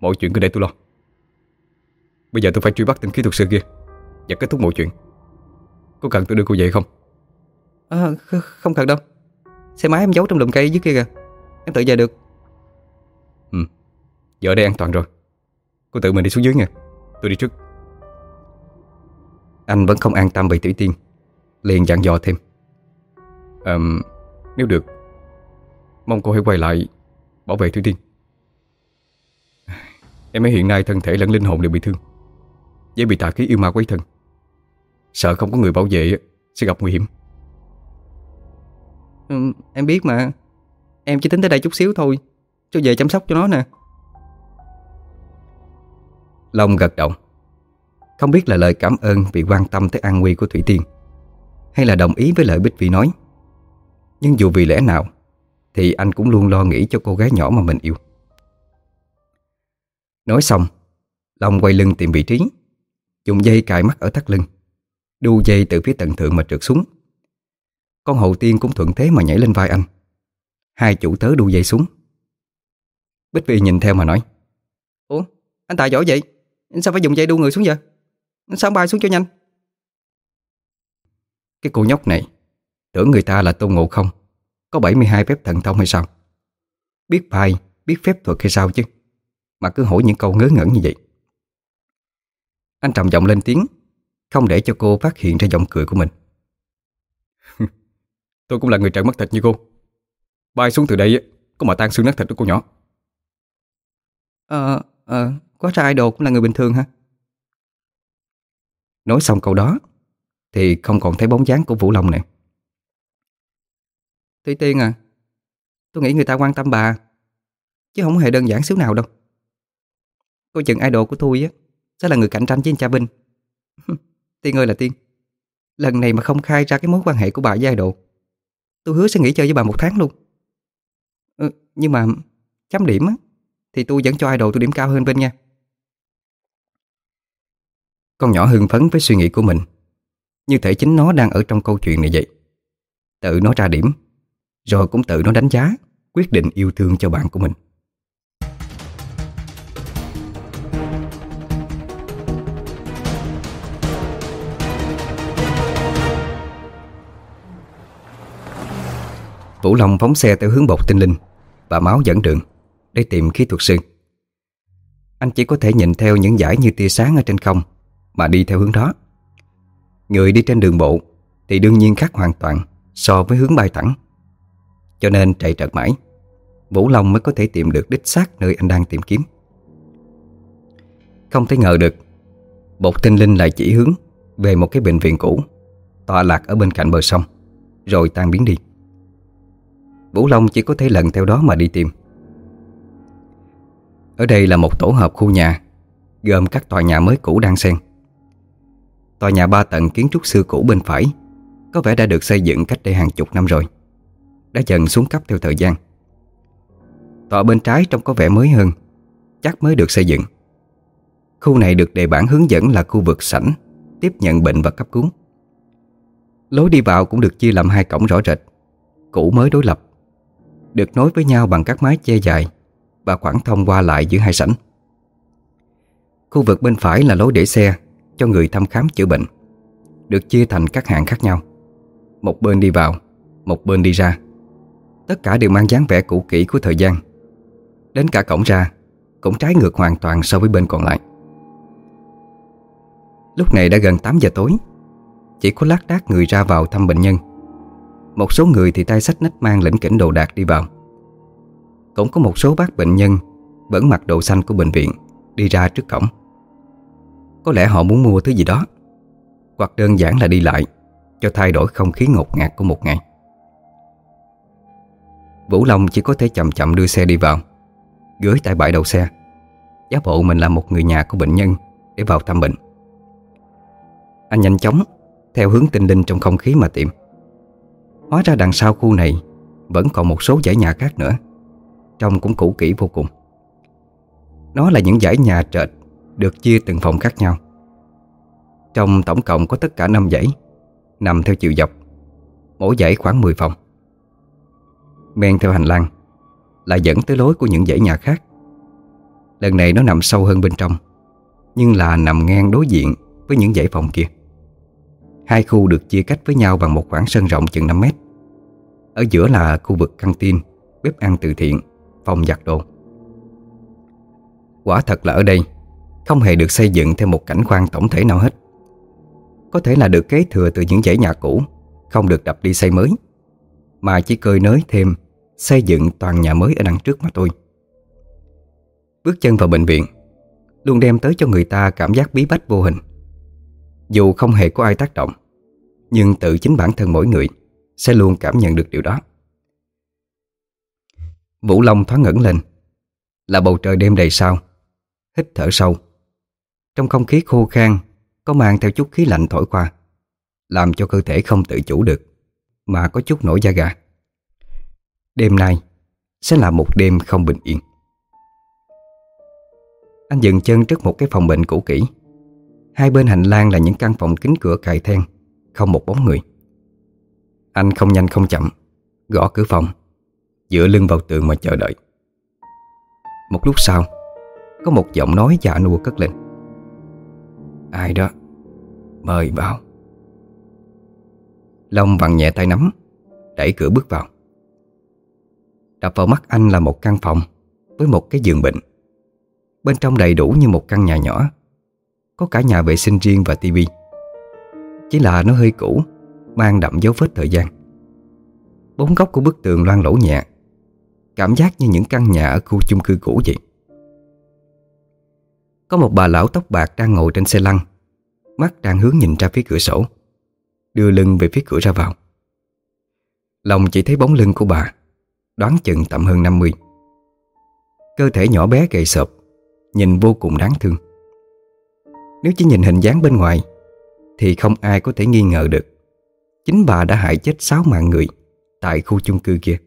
Mọi chuyện cứ để tôi lo. Bây giờ tôi phải truy bắt tên khí thuật sư kia Và kết thúc mọi chuyện. Có cần tôi đưa cô về không? À, Không cần đâu. Xe máy em giấu trong lùm cây dưới kia kìa. Em tự về được. Ừ. Giờ ở đây an toàn rồi Cô tự mình đi xuống dưới nha. Tôi đi trước. Anh vẫn không an tâm về Thủy Tiên. Liền dặn dò thêm. À, Nếu được Mong cô hãy quay lại Bảo vệ Thủy Tiên. Em ấy hiện nay thân thể lẫn linh hồn đều bị thương. Dễ bị tà khí yêu ma quấy thân. Sợ không có người bảo vệ Sẽ gặp nguy hiểm. Ừ, Em biết mà. Em chỉ tính tới đây chút xíu thôi Cho về chăm sóc cho nó nè. Long gật đầu. Không biết là lời cảm ơn vì quan tâm tới an nguy của Thủy Tiên, Hay là đồng ý với lời Bích Vi nói. Nhưng dù vì lẽ nào, Thì anh cũng luôn lo nghĩ cho cô gái nhỏ mà mình yêu. Nói xong, Long quay lưng tìm vị trí, Dùng dây cài mắt ở thắt lưng, Đu dây từ phía tận thượng mà trượt xuống. Con hậu tiên cũng thuận thế mà nhảy lên vai anh. Hai chủ tớ đu dây xuống. Bích Vi nhìn theo mà nói, Ủa, anh ta giỏi vậy? Sao phải dùng dây đu người xuống vậy? Sao bay xuống cho nhanh? Cái cô nhóc này Tưởng người ta là tôn ngộ không Có 72 phép thần thông hay sao? Biết bay, biết phép thuật hay sao chứ? Mà cứ hỏi những câu ngớ ngẩn như vậy. Anh trầm giọng lên tiếng Không để cho cô phát hiện ra giọng cười của mình. Tôi cũng là người trợn mắt thịt như cô. Bay xuống từ đây Có mà tan xương nát thịt của cô nhỏ. Ờ, ờ, có ra idol cũng là người bình thường hả? Nói xong câu đó Thì không còn thấy bóng dáng của Vũ Long nữa. Tuy Tiên à Tôi nghĩ người ta quan tâm bà Chứ không hề đơn giản xíu nào đâu. Cô chừng idol của tôi á Sẽ là người cạnh tranh với anh cha Vinh. Tiên ơi là Tiên Lần này mà không khai ra cái mối quan hệ của bà với idol Tôi hứa sẽ nghỉ chơi với bà một tháng luôn. Ừ, Nhưng mà chấm điểm á Thì tôi vẫn cho idol tôi điểm cao hơn Vinh nha. Con nhỏ hưng phấn với suy nghĩ của mình. Như thể chính nó đang ở trong câu chuyện này vậy. Tự nó ra điểm, Rồi cũng tự nó đánh giá, Quyết định yêu thương cho bạn của mình. Vũ Long phóng xe tới hướng bột tinh linh Và máu dẫn đường, Để tìm khí thuật sư. Anh chỉ có thể nhìn theo những dải như tia sáng ở trên không mà đi theo hướng đó. Người đi trên đường bộ Thì đương nhiên khác hoàn toàn So với hướng bay thẳng. Cho nên chạy trật mãi, Vũ Long mới có thể tìm được đích xác nơi anh đang tìm kiếm. Không thể ngờ được Bột tinh linh lại chỉ hướng Về một cái bệnh viện cũ, Tọa lạc ở bên cạnh bờ sông, Rồi tan biến đi. Vũ Long chỉ có thể lần theo đó mà đi tìm. Ở đây là một tổ hợp khu nhà, Gồm các tòa nhà mới cũ đang xen. Tòa nhà ba tầng kiến trúc xưa cũ bên phải. Có vẻ đã được xây dựng cách đây hàng chục năm rồi. Đã dần xuống cấp theo thời gian. Tòa bên trái trông có vẻ mới hơn, Chắc mới được xây dựng. Khu này được đề bản hướng dẫn là khu vực sảnh, Tiếp nhận bệnh và cấp cứu. Lối đi vào cũng được chia làm hai cổng rõ rệt, Cũ mới đối lập. Được nối với nhau bằng các mái che dài Và khoảng thông qua lại giữa hai sảnh. Khu vực bên phải là lối để xe cho người thăm khám chữa bệnh, Được chia thành các hạng khác nhau. Một bên đi vào, Một bên đi ra. Tất cả đều mang dáng vẻ cũ kỹ của thời gian. Đến cả cổng ra, Cũng trái ngược hoàn toàn so với bên còn lại. Lúc này đã gần 8 giờ tối. Chỉ có lác đác người ra vào thăm bệnh nhân. Một số người thì tay sách nách mang lĩnh kỉnh đồ đạc đi vào. Cũng có một số bác bệnh nhân Vẫn mặc đồ xanh của bệnh viện Đi ra trước cổng. Có lẽ họ muốn mua thứ gì đó. Hoặc đơn giản là đi lại, Cho thay đổi không khí ngột ngạt của một ngày. Vũ Long chỉ có thể chậm chậm đưa xe đi vào Gửi tại bãi đầu xe. Giá bộ mình là một người nhà của bệnh nhân, Để vào thăm bệnh. Anh nhanh chóng, Theo hướng tinh linh trong không khí mà tìm. Hóa ra đằng sau khu này, Vẫn còn một số dãy nhà khác nữa. Trông cũng cũ kỹ vô cùng. Nó là những dãy nhà trệt được chia từng phòng khác nhau. Trong tổng cộng có tất cả 5 dãy, Nằm theo chiều dọc, Mỗi dãy khoảng 10 phòng. Men theo hành lang lại dẫn tới lối của những dãy nhà khác. Lần này nó nằm sâu hơn bên trong, Nhưng là nằm ngang đối diện Với những dãy phòng kia. Hai khu được chia cách với nhau Bằng một khoảng sân rộng chừng 5 mét. Ở giữa là khu vực căng tin, Bếp ăn từ thiện, Phòng giặt đồ. Quả thật là ở đây không hề được xây dựng theo một cảnh quan tổng thể nào hết. Có thể là được kế thừa từ những dãy nhà cũ, Không được đập đi xây mới, Mà chỉ cơi nới thêm, Xây dựng toàn nhà mới ở đằng trước mà thôi. Bước chân vào bệnh viện, Luôn đem tới cho người ta cảm giác bí bách vô hình. Dù không hề có ai tác động, Nhưng tự chính bản thân mỗi người Sẽ luôn cảm nhận được điều đó. Vũ Long thoáng ngẩng lên, Là bầu trời đêm đầy sao, Hít thở sâu. Trong không khí khô khan, Có mang theo chút khí lạnh thổi qua, Làm cho cơ thể không tự chủ được, Mà có chút nổi da gà. Đêm nay Sẽ là một đêm không bình yên. Anh dừng chân trước một cái phòng bệnh cũ kỹ. Hai bên hành lang là những căn phòng kính cửa cài then, Không một bóng người. Anh không nhanh không chậm, Gõ cửa phòng, Dựa lưng vào tường mà chờ đợi. Một lúc sau, Có một giọng nói dạ nua cất lên. Ai đó? Mời vào. Long vặn nhẹ tay nắm, Đẩy cửa bước vào. Đập vào mắt anh là một căn phòng Với một cái giường bệnh. Bên trong đầy đủ như một căn nhà nhỏ, Có cả nhà vệ sinh riêng và tivi Chỉ là nó hơi cũ, Mang đậm dấu vết thời gian. Bốn góc của bức tường loang lỗ nhẹ, Cảm giác như những căn nhà ở khu chung cư cũ vậy. Có một bà lão tóc bạc đang ngồi trên xe lăn. Mắt đang hướng nhìn ra phía cửa sổ. Đưa lưng về phía cửa ra vào. Lòng chỉ thấy bóng lưng của bà. Đoán chừng tầm hơn 50 Cơ thể nhỏ bé gầy sợp Nhìn vô cùng đáng thương. Nếu chỉ nhìn hình dáng bên ngoài, Thì không ai có thể nghi ngờ được. Chính bà đã hại chết 6 mạng người Tại khu chung cư kia.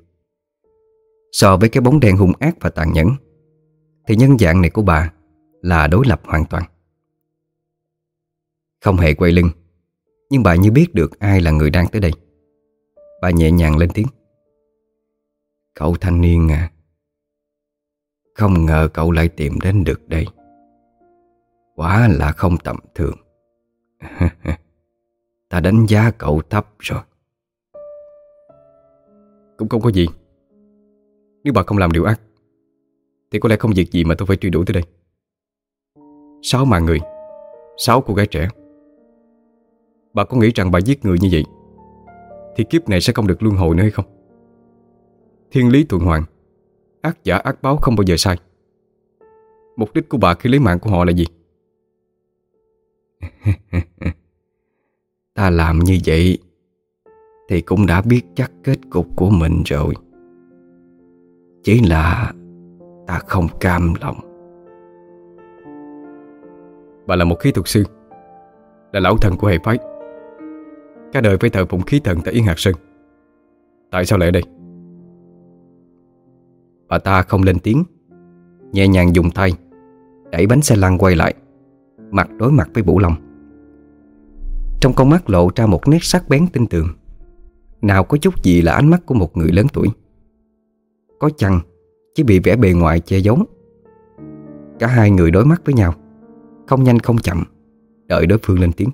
So với cái bóng đen hung ác và tàn nhẫn, Thì nhân dạng này của bà là đối lập hoàn toàn. Không hề quay lưng, Nhưng bà như biết được ai là người đang tới đây. Bà nhẹ nhàng lên tiếng. Cậu thanh niên à Không ngờ cậu lại tìm đến được đây. Quá là không tầm thường. Ta đánh giá cậu thấp rồi. Cũng không có gì. Nếu bà không làm điều ác, Thì có lẽ không việc gì mà tôi phải truy đuổi tới đây. Sáu mạng người. Sáu cô gái trẻ. Bà có nghĩ rằng bà giết người như vậy, Thì kiếp này sẽ không được luân hồi nữa hay không? Thiên lý tuần hoàn. Ác giả ác báo không bao giờ sai. Mục đích của bà khi lấy mạng của họ là gì? Ta làm như vậy Thì cũng đã biết chắc kết cục của mình rồi. Chỉ là Ta không cam lòng. Bà là một khí thuật sư. Là lão thần của hệ phái. Cả đời phải thờ phụng khí thần tại Yên Hạt Sơn. Tại sao lại ở đây? Bà ta không lên tiếng. Nhẹ nhàng dùng tay, Đẩy bánh xe lăn quay lại, Mặt đối mặt với Vũ Long. Trong con mắt lộ ra một nét sắc bén tinh tường. Nào có chút gì là ánh mắt của một người lớn tuổi. Có chăng Chỉ bị vẻ bề ngoài che giấu? Cả hai người đối mắt với nhau. Không nhanh không chậm. Đợi đối phương lên tiếng.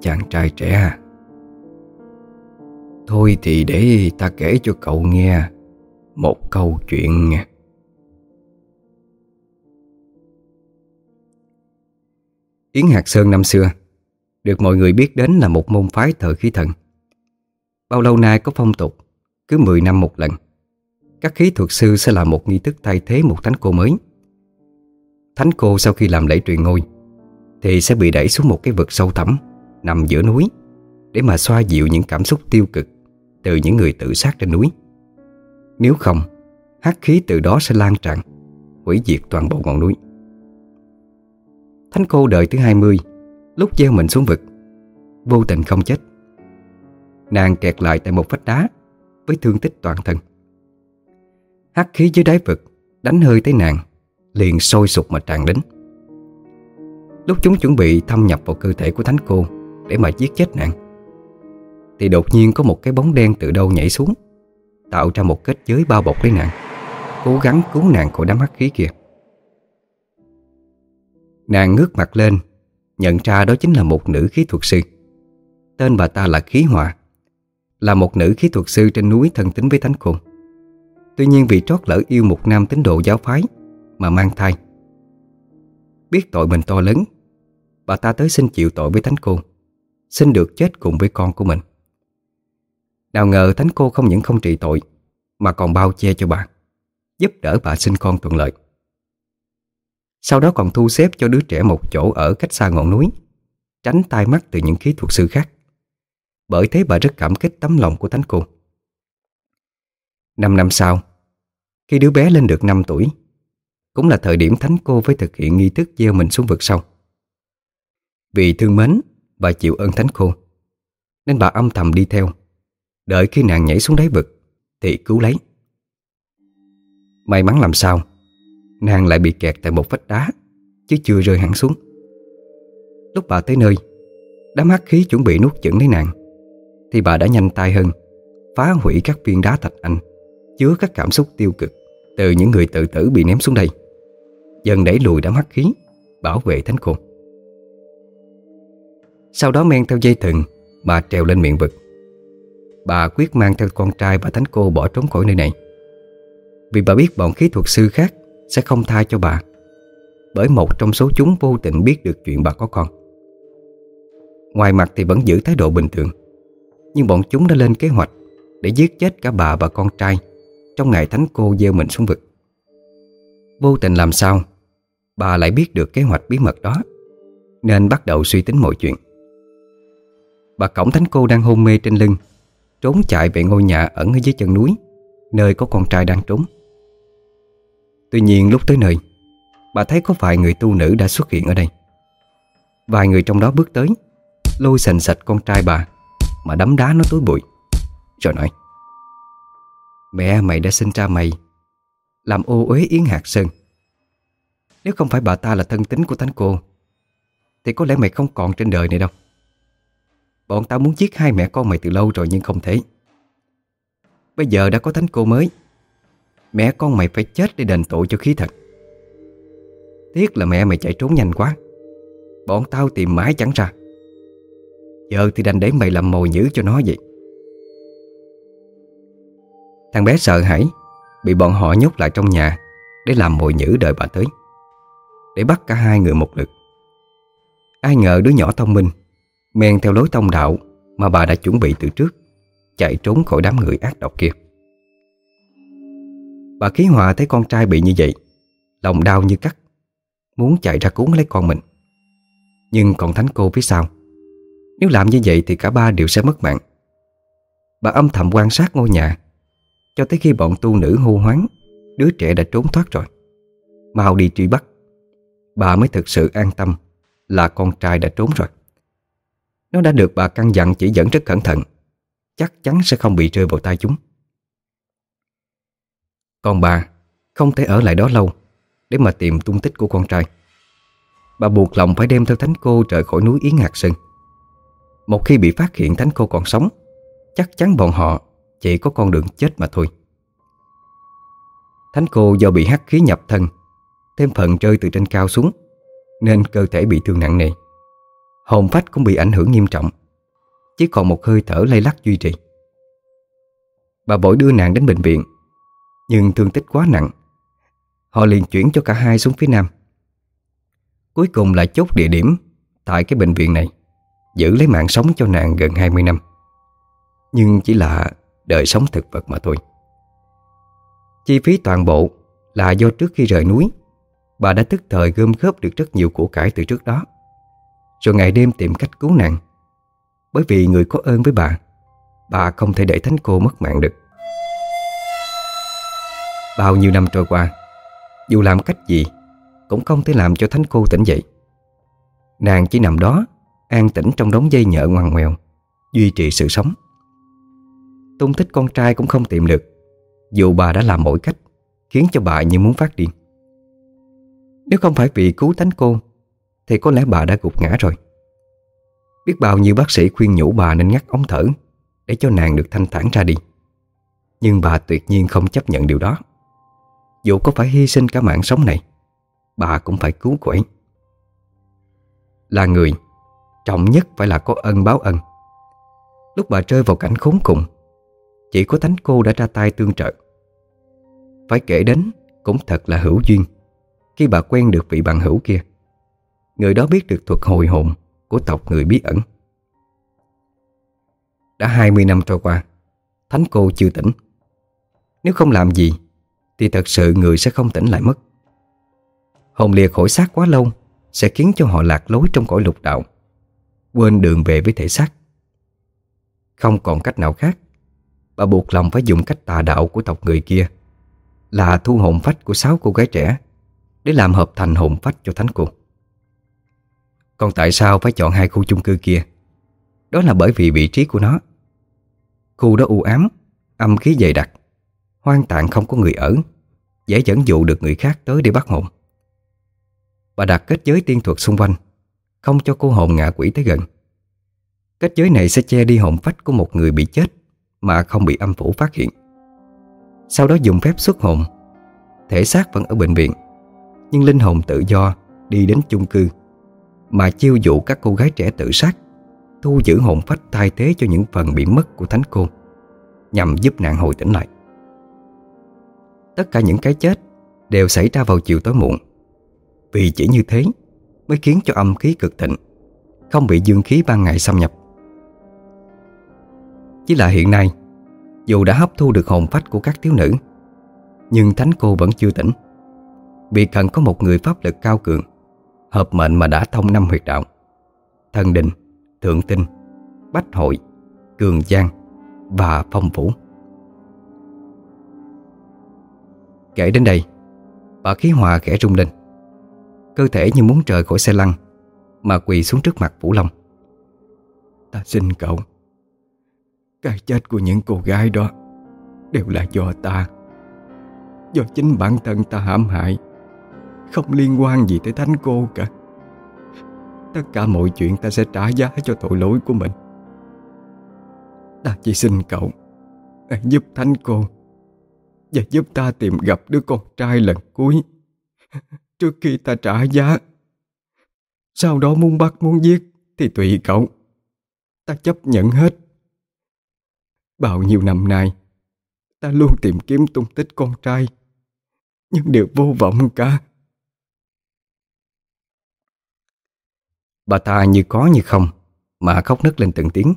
Chàng trai trẻ à Thôi thì để ta kể cho cậu nghe Một câu chuyện nha. Yến Hạt Sơn năm xưa, Được mọi người biết đến là một môn phái thợ khí thần. Bao lâu nay có phong tục, Cứ 10 năm một lần. Các khí thuật sư sẽ làm một nghi thức thay thế một thánh cô mới. Thánh cô sau khi làm lễ truyền ngôi, Thì sẽ bị đẩy xuống một cái vực sâu thẳm, Nằm giữa núi, Để mà xoa dịu những cảm xúc tiêu cực Từ những người tự sát trên núi. Nếu không, hắc khí từ đó sẽ lan tràn, Hủy diệt toàn bộ ngọn núi. Thánh cô đời thứ 20 Lúc gieo mình xuống vực, Vô tình không chết. Nàng kẹt lại tại một vách đá Với thương tích toàn thân. Hắc khí dưới đáy vực Đánh hơi tới nàng Liền sôi sục mà tràn đến. Lúc chúng chuẩn bị thâm nhập vào cơ thể của thánh cô Để mà giết chết nàng, Thì đột nhiên có một cái bóng đen từ đâu nhảy xuống, Tạo ra một kết giới bao bọc lấy nàng, Cố gắng cứu nàng khỏi đám hắc khí kia. Nàng ngước mặt lên, Nhận ra đó chính là một nữ khí thuật sư. Tên bà ta là Khí Hòa, Là một nữ khí thuật sư trên núi thân tính với Thánh Khôn Tuy nhiên vì trót lỡ yêu một nam tín đồ giáo phái mà mang thai. Biết tội mình to lớn, Bà ta tới xin chịu tội với Thánh Cô, Xin được chết cùng với con của mình. Nào ngờ Thánh Cô không những không trị tội, Mà còn bao che cho bà, Giúp đỡ bà sinh con thuận lợi. Sau đó còn thu xếp cho đứa trẻ một chỗ ở cách xa ngọn núi, Tránh tai mắt từ những khí thuật sư khác. Bởi thế bà rất cảm kích tấm lòng của Thánh Cô. Năm năm sau, Khi đứa bé lên được 5 tuổi cũng là thời điểm Thánh Cô phải thực hiện nghi thức gieo mình xuống vực sâu. Vì thương mến và chịu ơn Thánh Cô, Nên bà âm thầm đi theo, Đợi khi nàng nhảy xuống đáy vực Thì cứu lấy. May mắn làm sao, Nàng lại bị kẹt tại một vách đá, Chứ chưa rơi hẳn xuống. Lúc bà tới nơi, Đám hắc khí chuẩn bị nuốt chửng lấy nàng, Thì bà đã nhanh tay hơn, Phá hủy các viên đá thạch anh, Chứa các cảm xúc tiêu cực Từ những người tự tử bị ném xuống đây. Dần đẩy lùi đám hắc khí, Bảo vệ thánh khôn. Sau đó men theo dây thừng, Bà trèo lên miệng vực. Bà quyết mang theo con trai và thánh cô bỏ trốn khỏi nơi này. Vì bà biết bọn khí thuật sư khác sẽ không tha cho bà, Bởi một trong số chúng vô tình biết được chuyện bà có con. Ngoài mặt thì vẫn giữ thái độ bình thường, Nhưng bọn chúng đã lên kế hoạch Để giết chết cả bà và con trai Trong ngày thánh cô gieo mình xuống vực. Vô tình làm sao Bà lại biết được kế hoạch bí mật đó, Nên bắt đầu suy tính mọi chuyện. Bà cổng thánh cô đang hôn mê trên lưng, Trốn chạy về ngôi nhà ẩn ở dưới chân núi, Nơi có con trai đang trốn. Tuy nhiên lúc tới nơi, Bà thấy có vài người tu nữ đã xuất hiện ở đây. Vài người trong đó bước tới, Lôi sành sạch con trai bà Mà đấm đá nó túi bụi, Rồi nói, Mẹ, mày đã sinh ra mày, Làm ô uế Yến Hạt Sơn. Nếu không phải bà ta là thân tính của thánh cô, Thì có lẽ mày không còn trên đời này đâu. Bọn tao muốn giết hai mẹ con mày từ lâu rồi nhưng không thể Bây giờ đã có thánh cô mới, Mẹ con mày phải chết để đền tội cho khí thật. Tiếc là mẹ mày chạy trốn nhanh quá. Bọn tao tìm mãi chẳng ra. Giờ thì đành để mày làm mồi nhữ cho nó vậy. Thằng bé sợ hãi, Bị bọn họ nhốt lại trong nhà Để làm mồi nhữ đợi bà tới. Để bắt cả hai người một lượt Ai ngờ đứa nhỏ thông minh, Men theo lối thông đạo Mà bà đã chuẩn bị từ trước, Chạy trốn khỏi đám người ác độc kia. Bà khí Hòa thấy con trai bị như vậy, Lòng đau như cắt, Muốn chạy ra cuốn lấy con mình. Nhưng còn Thánh cô phía sau Nếu làm như vậy thì cả ba đều sẽ mất mạng. Bà âm thầm quan sát ngôi nhà, Cho tới khi bọn tu nữ hô hoáng Đứa trẻ đã trốn thoát rồi. Mau đi truy bắt. Bà mới thực sự an tâm Là con trai đã trốn rồi. Nó đã được bà căn dặn chỉ dẫn rất cẩn thận, Chắc chắn sẽ không bị rơi vào tay chúng. Còn bà Không thể ở lại đó lâu Để mà tìm tung tích của con trai. Bà buộc lòng phải đem theo thánh cô Rời khỏi núi Yến Hạc Sơn. Một khi bị phát hiện thánh cô còn sống, Chắc chắn bọn họ Chỉ có con đường chết mà thôi. Thánh cô do bị hắc khí nhập thân Thêm phần rơi từ trên cao xuống, Nên cơ thể bị thương nặng nề. Hồn phách cũng bị ảnh hưởng nghiêm trọng, Chỉ còn một hơi thở lay lắc duy trì. Bà bội đưa nàng đến bệnh viện, Nhưng thương tích quá nặng, Họ liền chuyển cho cả hai xuống phía nam. Cuối cùng là chốt địa điểm Tại cái bệnh viện này, Giữ lấy mạng sống cho nàng gần 20 năm. Nhưng chỉ là đời sống thực vật mà thôi. Chi phí toàn bộ là do trước khi rời núi Bà đã tức thời gom góp được rất nhiều của cải từ trước đó. Rồi ngày đêm tìm cách cứu nạn, Bởi vì người có ơn với bà Bà không thể để thánh cô mất mạng được. Bao nhiêu năm trôi qua Dù làm cách gì Cũng không thể làm cho thánh cô tỉnh dậy. Nàng chỉ nằm đó An tĩnh trong đống dây nhợ ngoằn ngoèo Duy trì sự sống. Tung tích con trai cũng không tìm được Dù bà đã làm mọi cách Khiến cho bà như muốn phát điên. Nếu không phải vì cứu thánh cô, Thì có lẽ bà đã gục ngã rồi. Biết bao nhiêu bác sĩ khuyên nhủ bà nên ngắt ống thở Để cho nàng được thanh thản ra đi. Nhưng bà tuyệt nhiên không chấp nhận điều đó. Dù có phải hy sinh cả mạng sống này, Bà cũng phải cứu cô ấy. Là người, Trọng nhất phải là có ân báo ân. Lúc bà rơi vào cảnh khốn cùng, Chỉ có thánh cô đã ra tay tương trợ. Phải kể đến Cũng thật là hữu duyên. Khi bà quen được vị bạn hữu kia. Người đó biết được thuật hồi hồn Của tộc người bí ẩn. Đã 20 năm trôi qua, Thánh cô chưa tỉnh. Nếu không làm gì, Thì thật sự người sẽ không tỉnh lại mất. Hồn lìa khỏi xác quá lâu Sẽ khiến cho họ lạc lối trong cõi lục đạo, Quên đường về với thể xác. Không còn cách nào khác, Bà buộc lòng phải dùng cách tà đạo của tộc người kia, Là thu hồn phách của sáu cô gái trẻ. Để làm hợp thành hồn phách cho thánh cô Còn tại sao phải chọn hai khu chung cư kia? Đó là bởi vì vị trí của nó. Khu đó u ám, Âm khí dày đặc, Hoang tàn không có người ở, Dễ dẫn dụ được người khác tới để bắt hồn. Bà đặt kết giới tiên thuật xung quanh, Không cho cô hồn ngạ quỷ tới gần. Kết giới này sẽ che đi hồn phách của một người bị chết Mà không bị âm phủ phát hiện. Sau đó dùng phép xuất hồn, Thể xác vẫn ở bệnh viện. Nhưng linh hồn tự do Đi đến chung cư Mà chiêu dụ các cô gái trẻ tự sát, Thu giữ hồn phách thay thế cho những phần bị mất của thánh cô, Nhằm giúp nạn hồi tỉnh lại. Tất cả những cái chết Đều xảy ra vào chiều tối muộn. Vì chỉ như thế Mới khiến cho âm khí cực thịnh Không bị dương khí ban ngày xâm nhập. Chỉ là hiện nay, Dù đã hấp thu được hồn phách của các thiếu nữ, Nhưng thánh cô vẫn chưa tỉnh. Vì cần có một người pháp lực cao cường Hợp mệnh mà đã thông năm huyệt đạo. Thần định, thượng tinh, bách hội, cường giang Và phong vũ. Kể đến đây Bà khí hòa khẽ rung lên. Cơ thể như muốn trời khỏi xe lăn Mà quỳ xuống trước mặt Vũ Long. Ta xin cậu Cái chết của những cô gái đó Đều là do ta Do chính bản thân ta hãm hại. Không liên quan gì tới thánh cô cả. Tất cả mọi chuyện ta sẽ trả giá cho tội lỗi của mình. Ta chỉ xin cậu, Hãy giúp thánh cô Và giúp ta tìm gặp đứa con trai lần cuối. Trước khi ta trả giá, Sau đó muốn bắt muốn giết Thì tùy cậu. Ta chấp nhận hết. Bao nhiêu năm nay, Ta luôn tìm kiếm tung tích con trai, Nhưng đều vô vọng cả. Bà ta như có như không Mà khóc nức lên từng tiếng.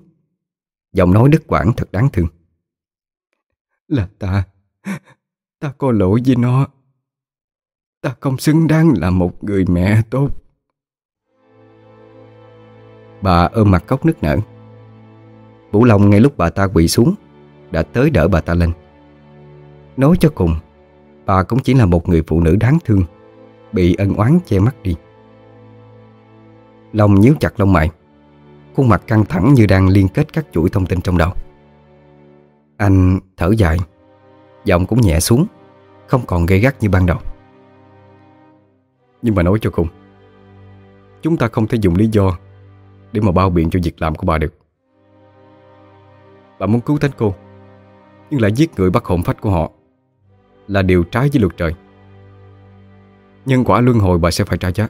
Giọng nói đứt quãng thật đáng thương. Là ta. Ta có lỗi với nó. Ta không xứng đáng là một người mẹ tốt. Bà ôm mặt khóc nức nở. Vũ Long ngay lúc bà ta quỳ xuống Đã tới đỡ bà ta lên. Nói cho cùng Bà cũng chỉ là một người phụ nữ đáng thương Bị ân oán che mắt đi Long nhíu chặt lông mày. Khuôn mặt căng thẳng như đang liên kết các chuỗi thông tin trong đầu. Anh thở dài, Giọng cũng nhẹ xuống, Không còn gây gắt như ban đầu. Nhưng mà nói cho cùng, Chúng ta không thể dùng lý do Để mà bao biện cho việc làm của bà được. Bà muốn cứu Thánh cô, Nhưng lại giết người bắt hồn phách của họ Là điều trái với luật trời. Nhân quả luân hồi bà sẽ phải trả giá.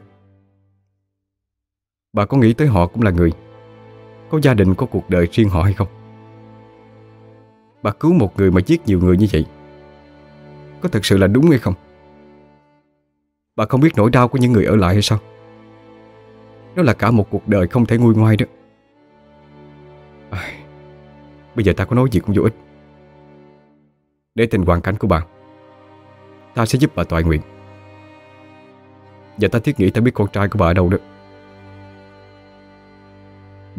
Bà có nghĩ tới họ cũng là người. Có gia đình có cuộc đời riêng họ hay không? Bà cứu một người mà giết nhiều người như vậy Có thật sự là đúng hay không? Bà không biết nỗi đau của những người ở lại hay sao? Đó là cả một cuộc đời không thể nguôi ngoai đó. À, Bây giờ ta có nói gì cũng vô ích. Để tình hoàn cảnh của bà Ta sẽ giúp bà toại nguyện. Và ta thiết nghĩ ta biết con trai của bà ở đâu đó.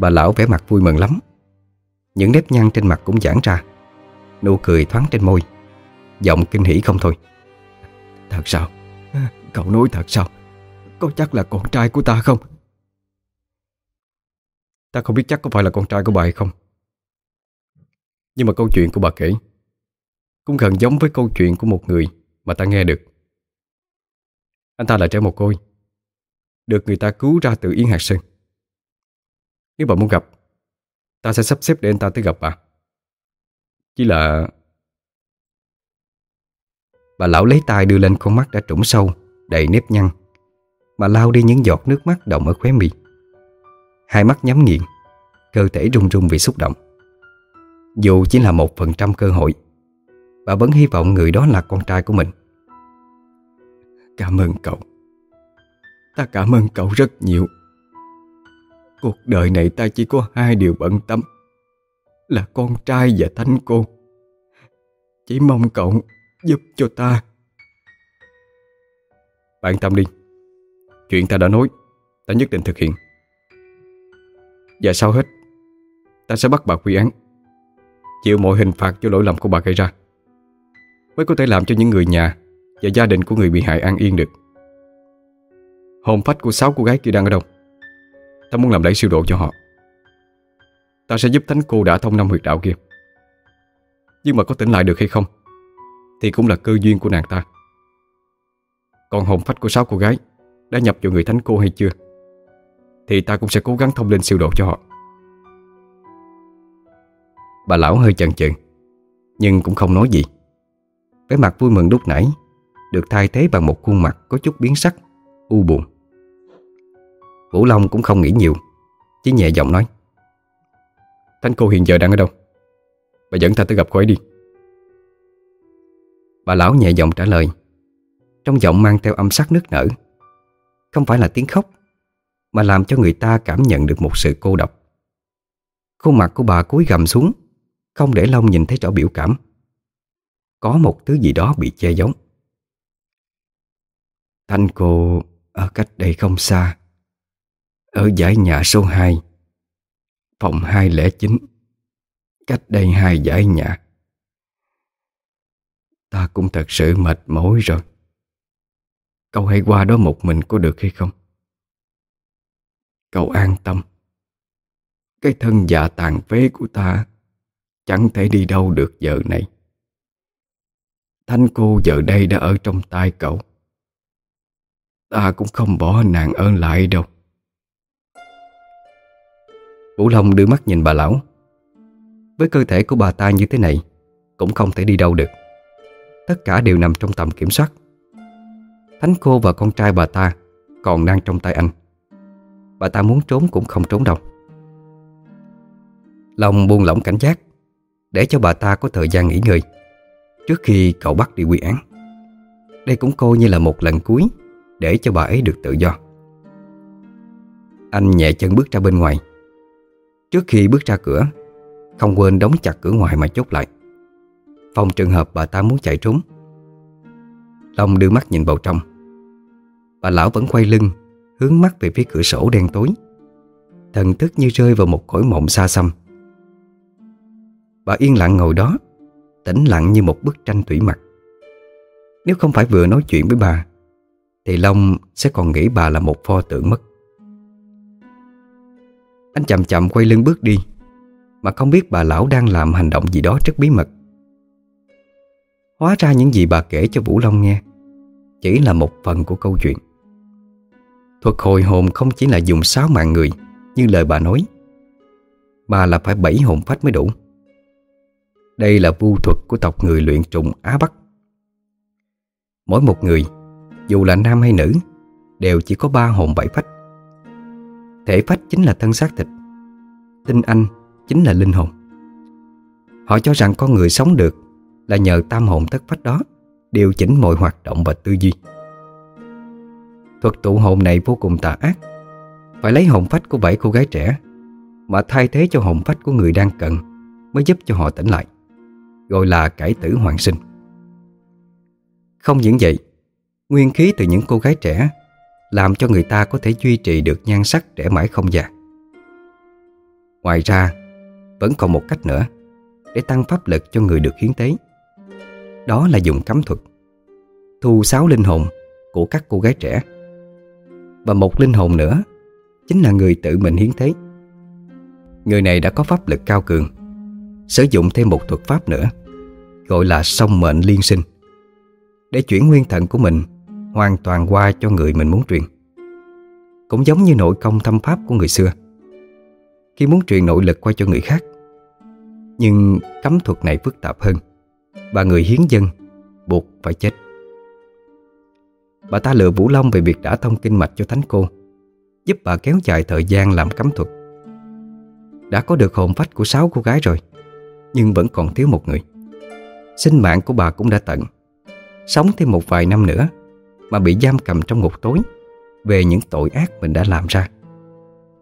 Bà lão vẻ mặt vui mừng lắm. Những nếp nhăn trên mặt cũng giãn ra. Nụ cười thoáng trên môi. Giọng kinh hỉ không thôi. Thật sao? Cậu nói thật sao? Có chắc là con trai của ta không? Ta không biết chắc có phải là con trai của bà hay không. Nhưng mà câu chuyện của bà kể, Cũng gần giống với câu chuyện của một người Mà ta nghe được. Anh ta là trẻ mồ côi, Được người ta cứu ra từ Yến Hạt Sơn nếu bà muốn gặp, Ta sẽ sắp xếp để anh ta tới gặp bà. Chỉ là Bà lão lấy tay đưa lên con mắt đã trũng sâu, Đầy nếp nhăn. Mà lau đi những giọt nước mắt đọng ở khóe mi. Hai mắt nhắm nghiền, Cơ thể run run vì xúc động. Dù chỉ là một phần trăm cơ hội, Bà vẫn hy vọng người đó là con trai của mình. Cảm ơn cậu. Ta cảm ơn cậu rất nhiều. Cuộc đời này ta chỉ có hai điều bận tâm, Là con trai và thánh cô. Chỉ mong cậu giúp cho ta. Bạn tâm đi Chuyện ta đã nói, Ta nhất định thực hiện. Và sau hết, Ta sẽ bắt bà quy án, Chịu mọi hình phạt cho lỗi lầm của bà gây ra, Mới có thể làm cho những người nhà Và gia đình của người bị hại an yên được. Hồn phách của sáu cô gái kia đang ở đâu? Ta muốn làm lễ siêu độ cho họ. Ta sẽ giúp thánh cô đã thông năm huyệt đạo kia. Nhưng mà có tỉnh lại được hay không, Thì cũng là cơ duyên của nàng ta. Còn hồn phách của sáu cô gái Đã nhập vào người thánh cô hay chưa, Thì ta cũng sẽ cố gắng thông lên siêu độ cho họ. Bà lão hơi chần chừ, Nhưng cũng không nói gì. Cái mặt vui mừng lúc nãy Được thay thế bằng một khuôn mặt có chút biến sắc, U buồn. Vũ Long cũng không nghĩ nhiều. Chỉ nhẹ giọng nói. Thánh cô hiện giờ đang ở đâu? Bà dẫn ta tới gặp cô ấy đi. Bà lão nhẹ giọng trả lời. Trong giọng mang theo âm sắc nức nở. Không phải là tiếng khóc, Mà làm cho người ta cảm nhận được một sự cô độc. Khuôn mặt của bà cúi gầm xuống, Không để Long nhìn thấy rõ biểu cảm. Có một thứ gì đó bị che giấu. Thanh cô ở cách đây không xa ở giải nhà số 2 Phòng 209 Cách đây hai giải nhà. Ta cũng thật sự mệt mỏi rồi. Cậu hãy qua đó một mình có được hay không? Cậu an tâm. Cái thân già tàn phế của ta Chẳng thể đi đâu được giờ này. Thanh cô giờ đây đã ở trong tay cậu. Ta cũng không bỏ nàng ở lại đâu. Vũ Long đưa mắt nhìn bà lão. Với cơ thể của bà ta như thế này, Cũng không thể đi đâu được. Tất cả đều nằm trong tầm kiểm soát. Thánh cô và con trai bà ta Còn đang trong tay anh. Bà ta muốn trốn cũng không trốn đâu. Long buông lỏng cảnh giác, Để cho bà ta có thời gian nghỉ ngơi Trước khi cậu bắt đi quy án. Đây cũng coi như là một lần cuối Để cho bà ấy được tự do. Anh nhẹ chân bước ra bên ngoài. Trước khi bước ra cửa, Không quên đóng chặt cửa ngoài mà chốt lại. Phòng trường hợp bà ta muốn chạy trốn. Long đưa mắt nhìn vào trong. Bà lão vẫn quay lưng, Hướng mắt về phía cửa sổ đen tối. Thần thức như rơi vào một cõi mộng xa xăm. Bà yên lặng ngồi đó, Tĩnh lặng như một bức tranh thủy mặc. Nếu không phải vừa nói chuyện với bà, Thì Long sẽ còn nghĩ bà là một pho tượng mất. Anh chậm chậm quay lưng bước đi, Mà không biết bà lão đang làm hành động gì đó rất bí mật. Hóa ra những gì bà kể cho Vũ Long nghe Chỉ là một phần của câu chuyện. Thuật hồi hồn không chỉ là dùng sáu mạng người Như lời bà nói, Mà là phải bảy hồn phách mới đủ. Đây là vu thuật của tộc người luyện trùng Á Bắc. Mỗi một người, Dù là nam hay nữ, Đều chỉ có ba hồn bảy phách. Thể phách chính là thân xác thịt, Tinh anh chính là linh hồn. Họ cho rằng con người sống được Là nhờ tam hồn thất phách đó Điều chỉnh mọi hoạt động và tư duy. Thuật tụ hồn này vô cùng tà ác, Phải lấy hồn phách của bảy cô gái trẻ Mà thay thế cho hồn phách của người đang cần Mới giúp cho họ tỉnh lại, Gọi là cải tử hoàn sinh. Không những vậy, Nguyên khí từ những cô gái trẻ làm cho người ta có thể duy trì được nhan sắc trẻ mãi không già. Ngoài ra, Vẫn còn một cách nữa, Để tăng pháp lực cho người được hiến tế. Đó là dùng cấm thuật, Thu sáu linh hồn Của các cô gái trẻ. Và một linh hồn nữa, Chính là người tự mình hiến tế. Người này đã có pháp lực cao cường, Sử dụng thêm một thuật pháp nữa, Gọi là song mệnh liên sinh. Để chuyển nguyên thần của mình Hoàn toàn qua cho người mình muốn truyền. Cũng giống như nội công thâm pháp của người xưa. Khi muốn truyền nội lực qua cho người khác, Nhưng cấm thuật này phức tạp hơn. Và người hiến dân buộc phải chết. Bà ta lừa Vũ Long về việc đã thông kinh mạch cho thánh cô, Giúp bà kéo dài thời gian làm cấm thuật. Đã có được hồn phách của sáu cô gái rồi, Nhưng vẫn còn thiếu một người. Sinh mạng của bà cũng đã tận. Sống thêm một vài năm nữa mà bị giam cầm trong ngục tối Về những tội ác mình đã làm ra,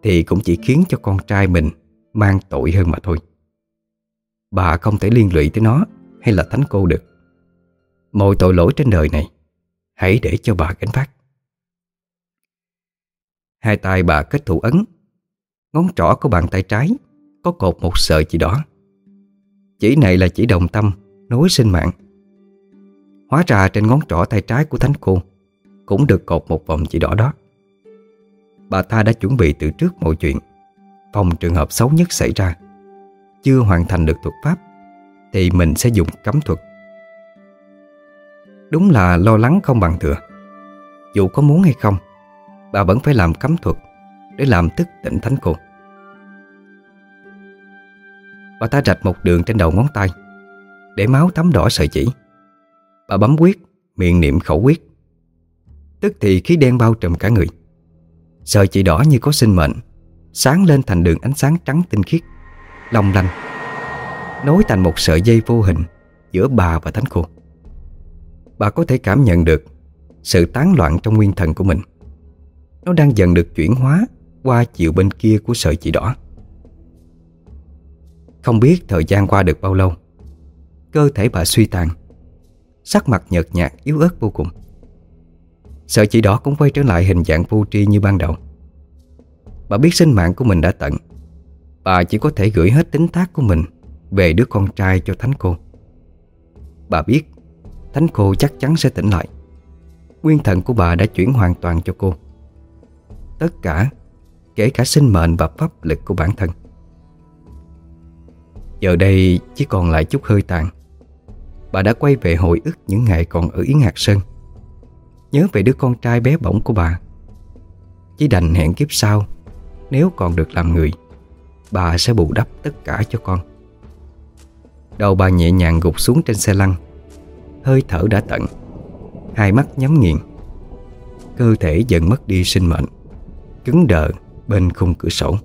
Thì cũng chỉ khiến cho con trai mình Mang tội hơn mà thôi. Bà không thể liên lụy tới nó Hay là thánh cô được. Mọi tội lỗi trên đời này, Hãy để cho bà gánh vác. Hai tay bà kết thủ ấn, Ngón trỏ của bàn tay trái Có cột một sợi chỉ đỏ Chỉ này là chỉ đồng tâm, Nối sinh mạng. Hóa ra trên ngón trỏ tay trái của thánh cô cũng được cột một vòng chỉ đỏ đó. Bà ta đã chuẩn bị từ trước mọi chuyện, Phòng trường hợp xấu nhất xảy ra. Chưa hoàn thành được thuật pháp, Thì mình sẽ dùng cấm thuật. Đúng là lo lắng không bằng thừa. Dù có muốn hay không, Bà vẫn phải làm cấm thuật Để làm thức tỉnh thánh cô. Bà ta rạch một đường trên đầu ngón tay, Để máu tắm đỏ sợi chỉ. Bà bấm quyết, Miệng niệm khẩu quyết. Tức thì khí đen bao trùm cả người. Sợi chỉ đỏ như có sinh mệnh, Sáng lên thành đường ánh sáng trắng tinh khiết, Long lanh, Nối thành một sợi dây vô hình Giữa bà và thánh cô Bà có thể cảm nhận được Sự tán loạn trong nguyên thần của mình. Nó đang dần được chuyển hóa Qua chiều bên kia của sợi chỉ đỏ. Không biết thời gian qua được bao lâu, Cơ thể bà suy tàn, Sắc mặt nhợt nhạt, yếu ớt vô cùng. Sợi chỉ đỏ cũng quay trở lại hình dạng vô tri như ban đầu. Bà biết sinh mạng của mình đã tận. Bà chỉ có thể gửi hết tính thác của mình Về đứa con trai cho thánh cô. Bà biết, Thánh cô chắc chắn sẽ tỉnh lại. Nguyên thần của bà đã chuyển hoàn toàn cho cô. Tất cả, Kể cả sinh mệnh và pháp lực của bản thân. Giờ đây chỉ còn lại chút hơi tàn. Bà đã quay về hồi ức những ngày còn ở Yến Hạc Sơn. Nhớ về đứa con trai bé bỏng của bà. Chỉ đành hẹn kiếp sau, Nếu còn được làm người, Bà sẽ bù đắp tất cả cho con. Đầu bà nhẹ nhàng gục xuống trên xe lăn, Hơi thở đã tận, Hai mắt nhắm nghiền. Cơ thể dần mất đi sinh mệnh, Cứng đờ bên khung cửa sổ.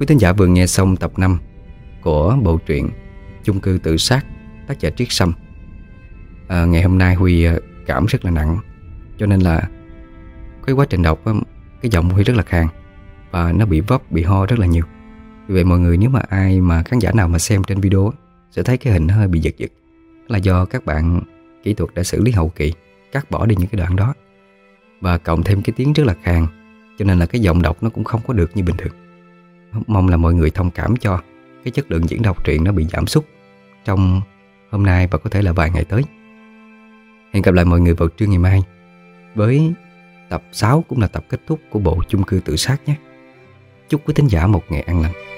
Quý thính giả vừa nghe xong tập 5 Của bộ truyện chung cư tự sát Tác giả Triết Sâm. À, Ngày hôm nay Huy à, cảm rất là nặng Cho nên là Cái quá trình đọc à, Cái giọng Huy rất là khàn Và nó bị vấp, bị ho rất là nhiều. Vì vậy mọi người nếu mà ai mà khán giả nào mà xem trên video Sẽ thấy cái hình nó hơi bị giật giật. Là do các bạn kỹ thuật đã xử lý hậu kỳ Cắt bỏ đi những cái đoạn đó. Và cộng thêm cái tiếng rất là khàn Cho nên là cái giọng đọc nó cũng không có được như bình thường. Mong là mọi người thông cảm cho Cái chất lượng diễn đọc truyện nó bị giảm sút Trong hôm nay và có thể là vài ngày tới. Hẹn gặp lại mọi người vào trưa ngày mai Với tập 6 cũng là tập kết thúc của bộ chung cư tự sát nhé. Chúc quý thính giả một ngày an lành.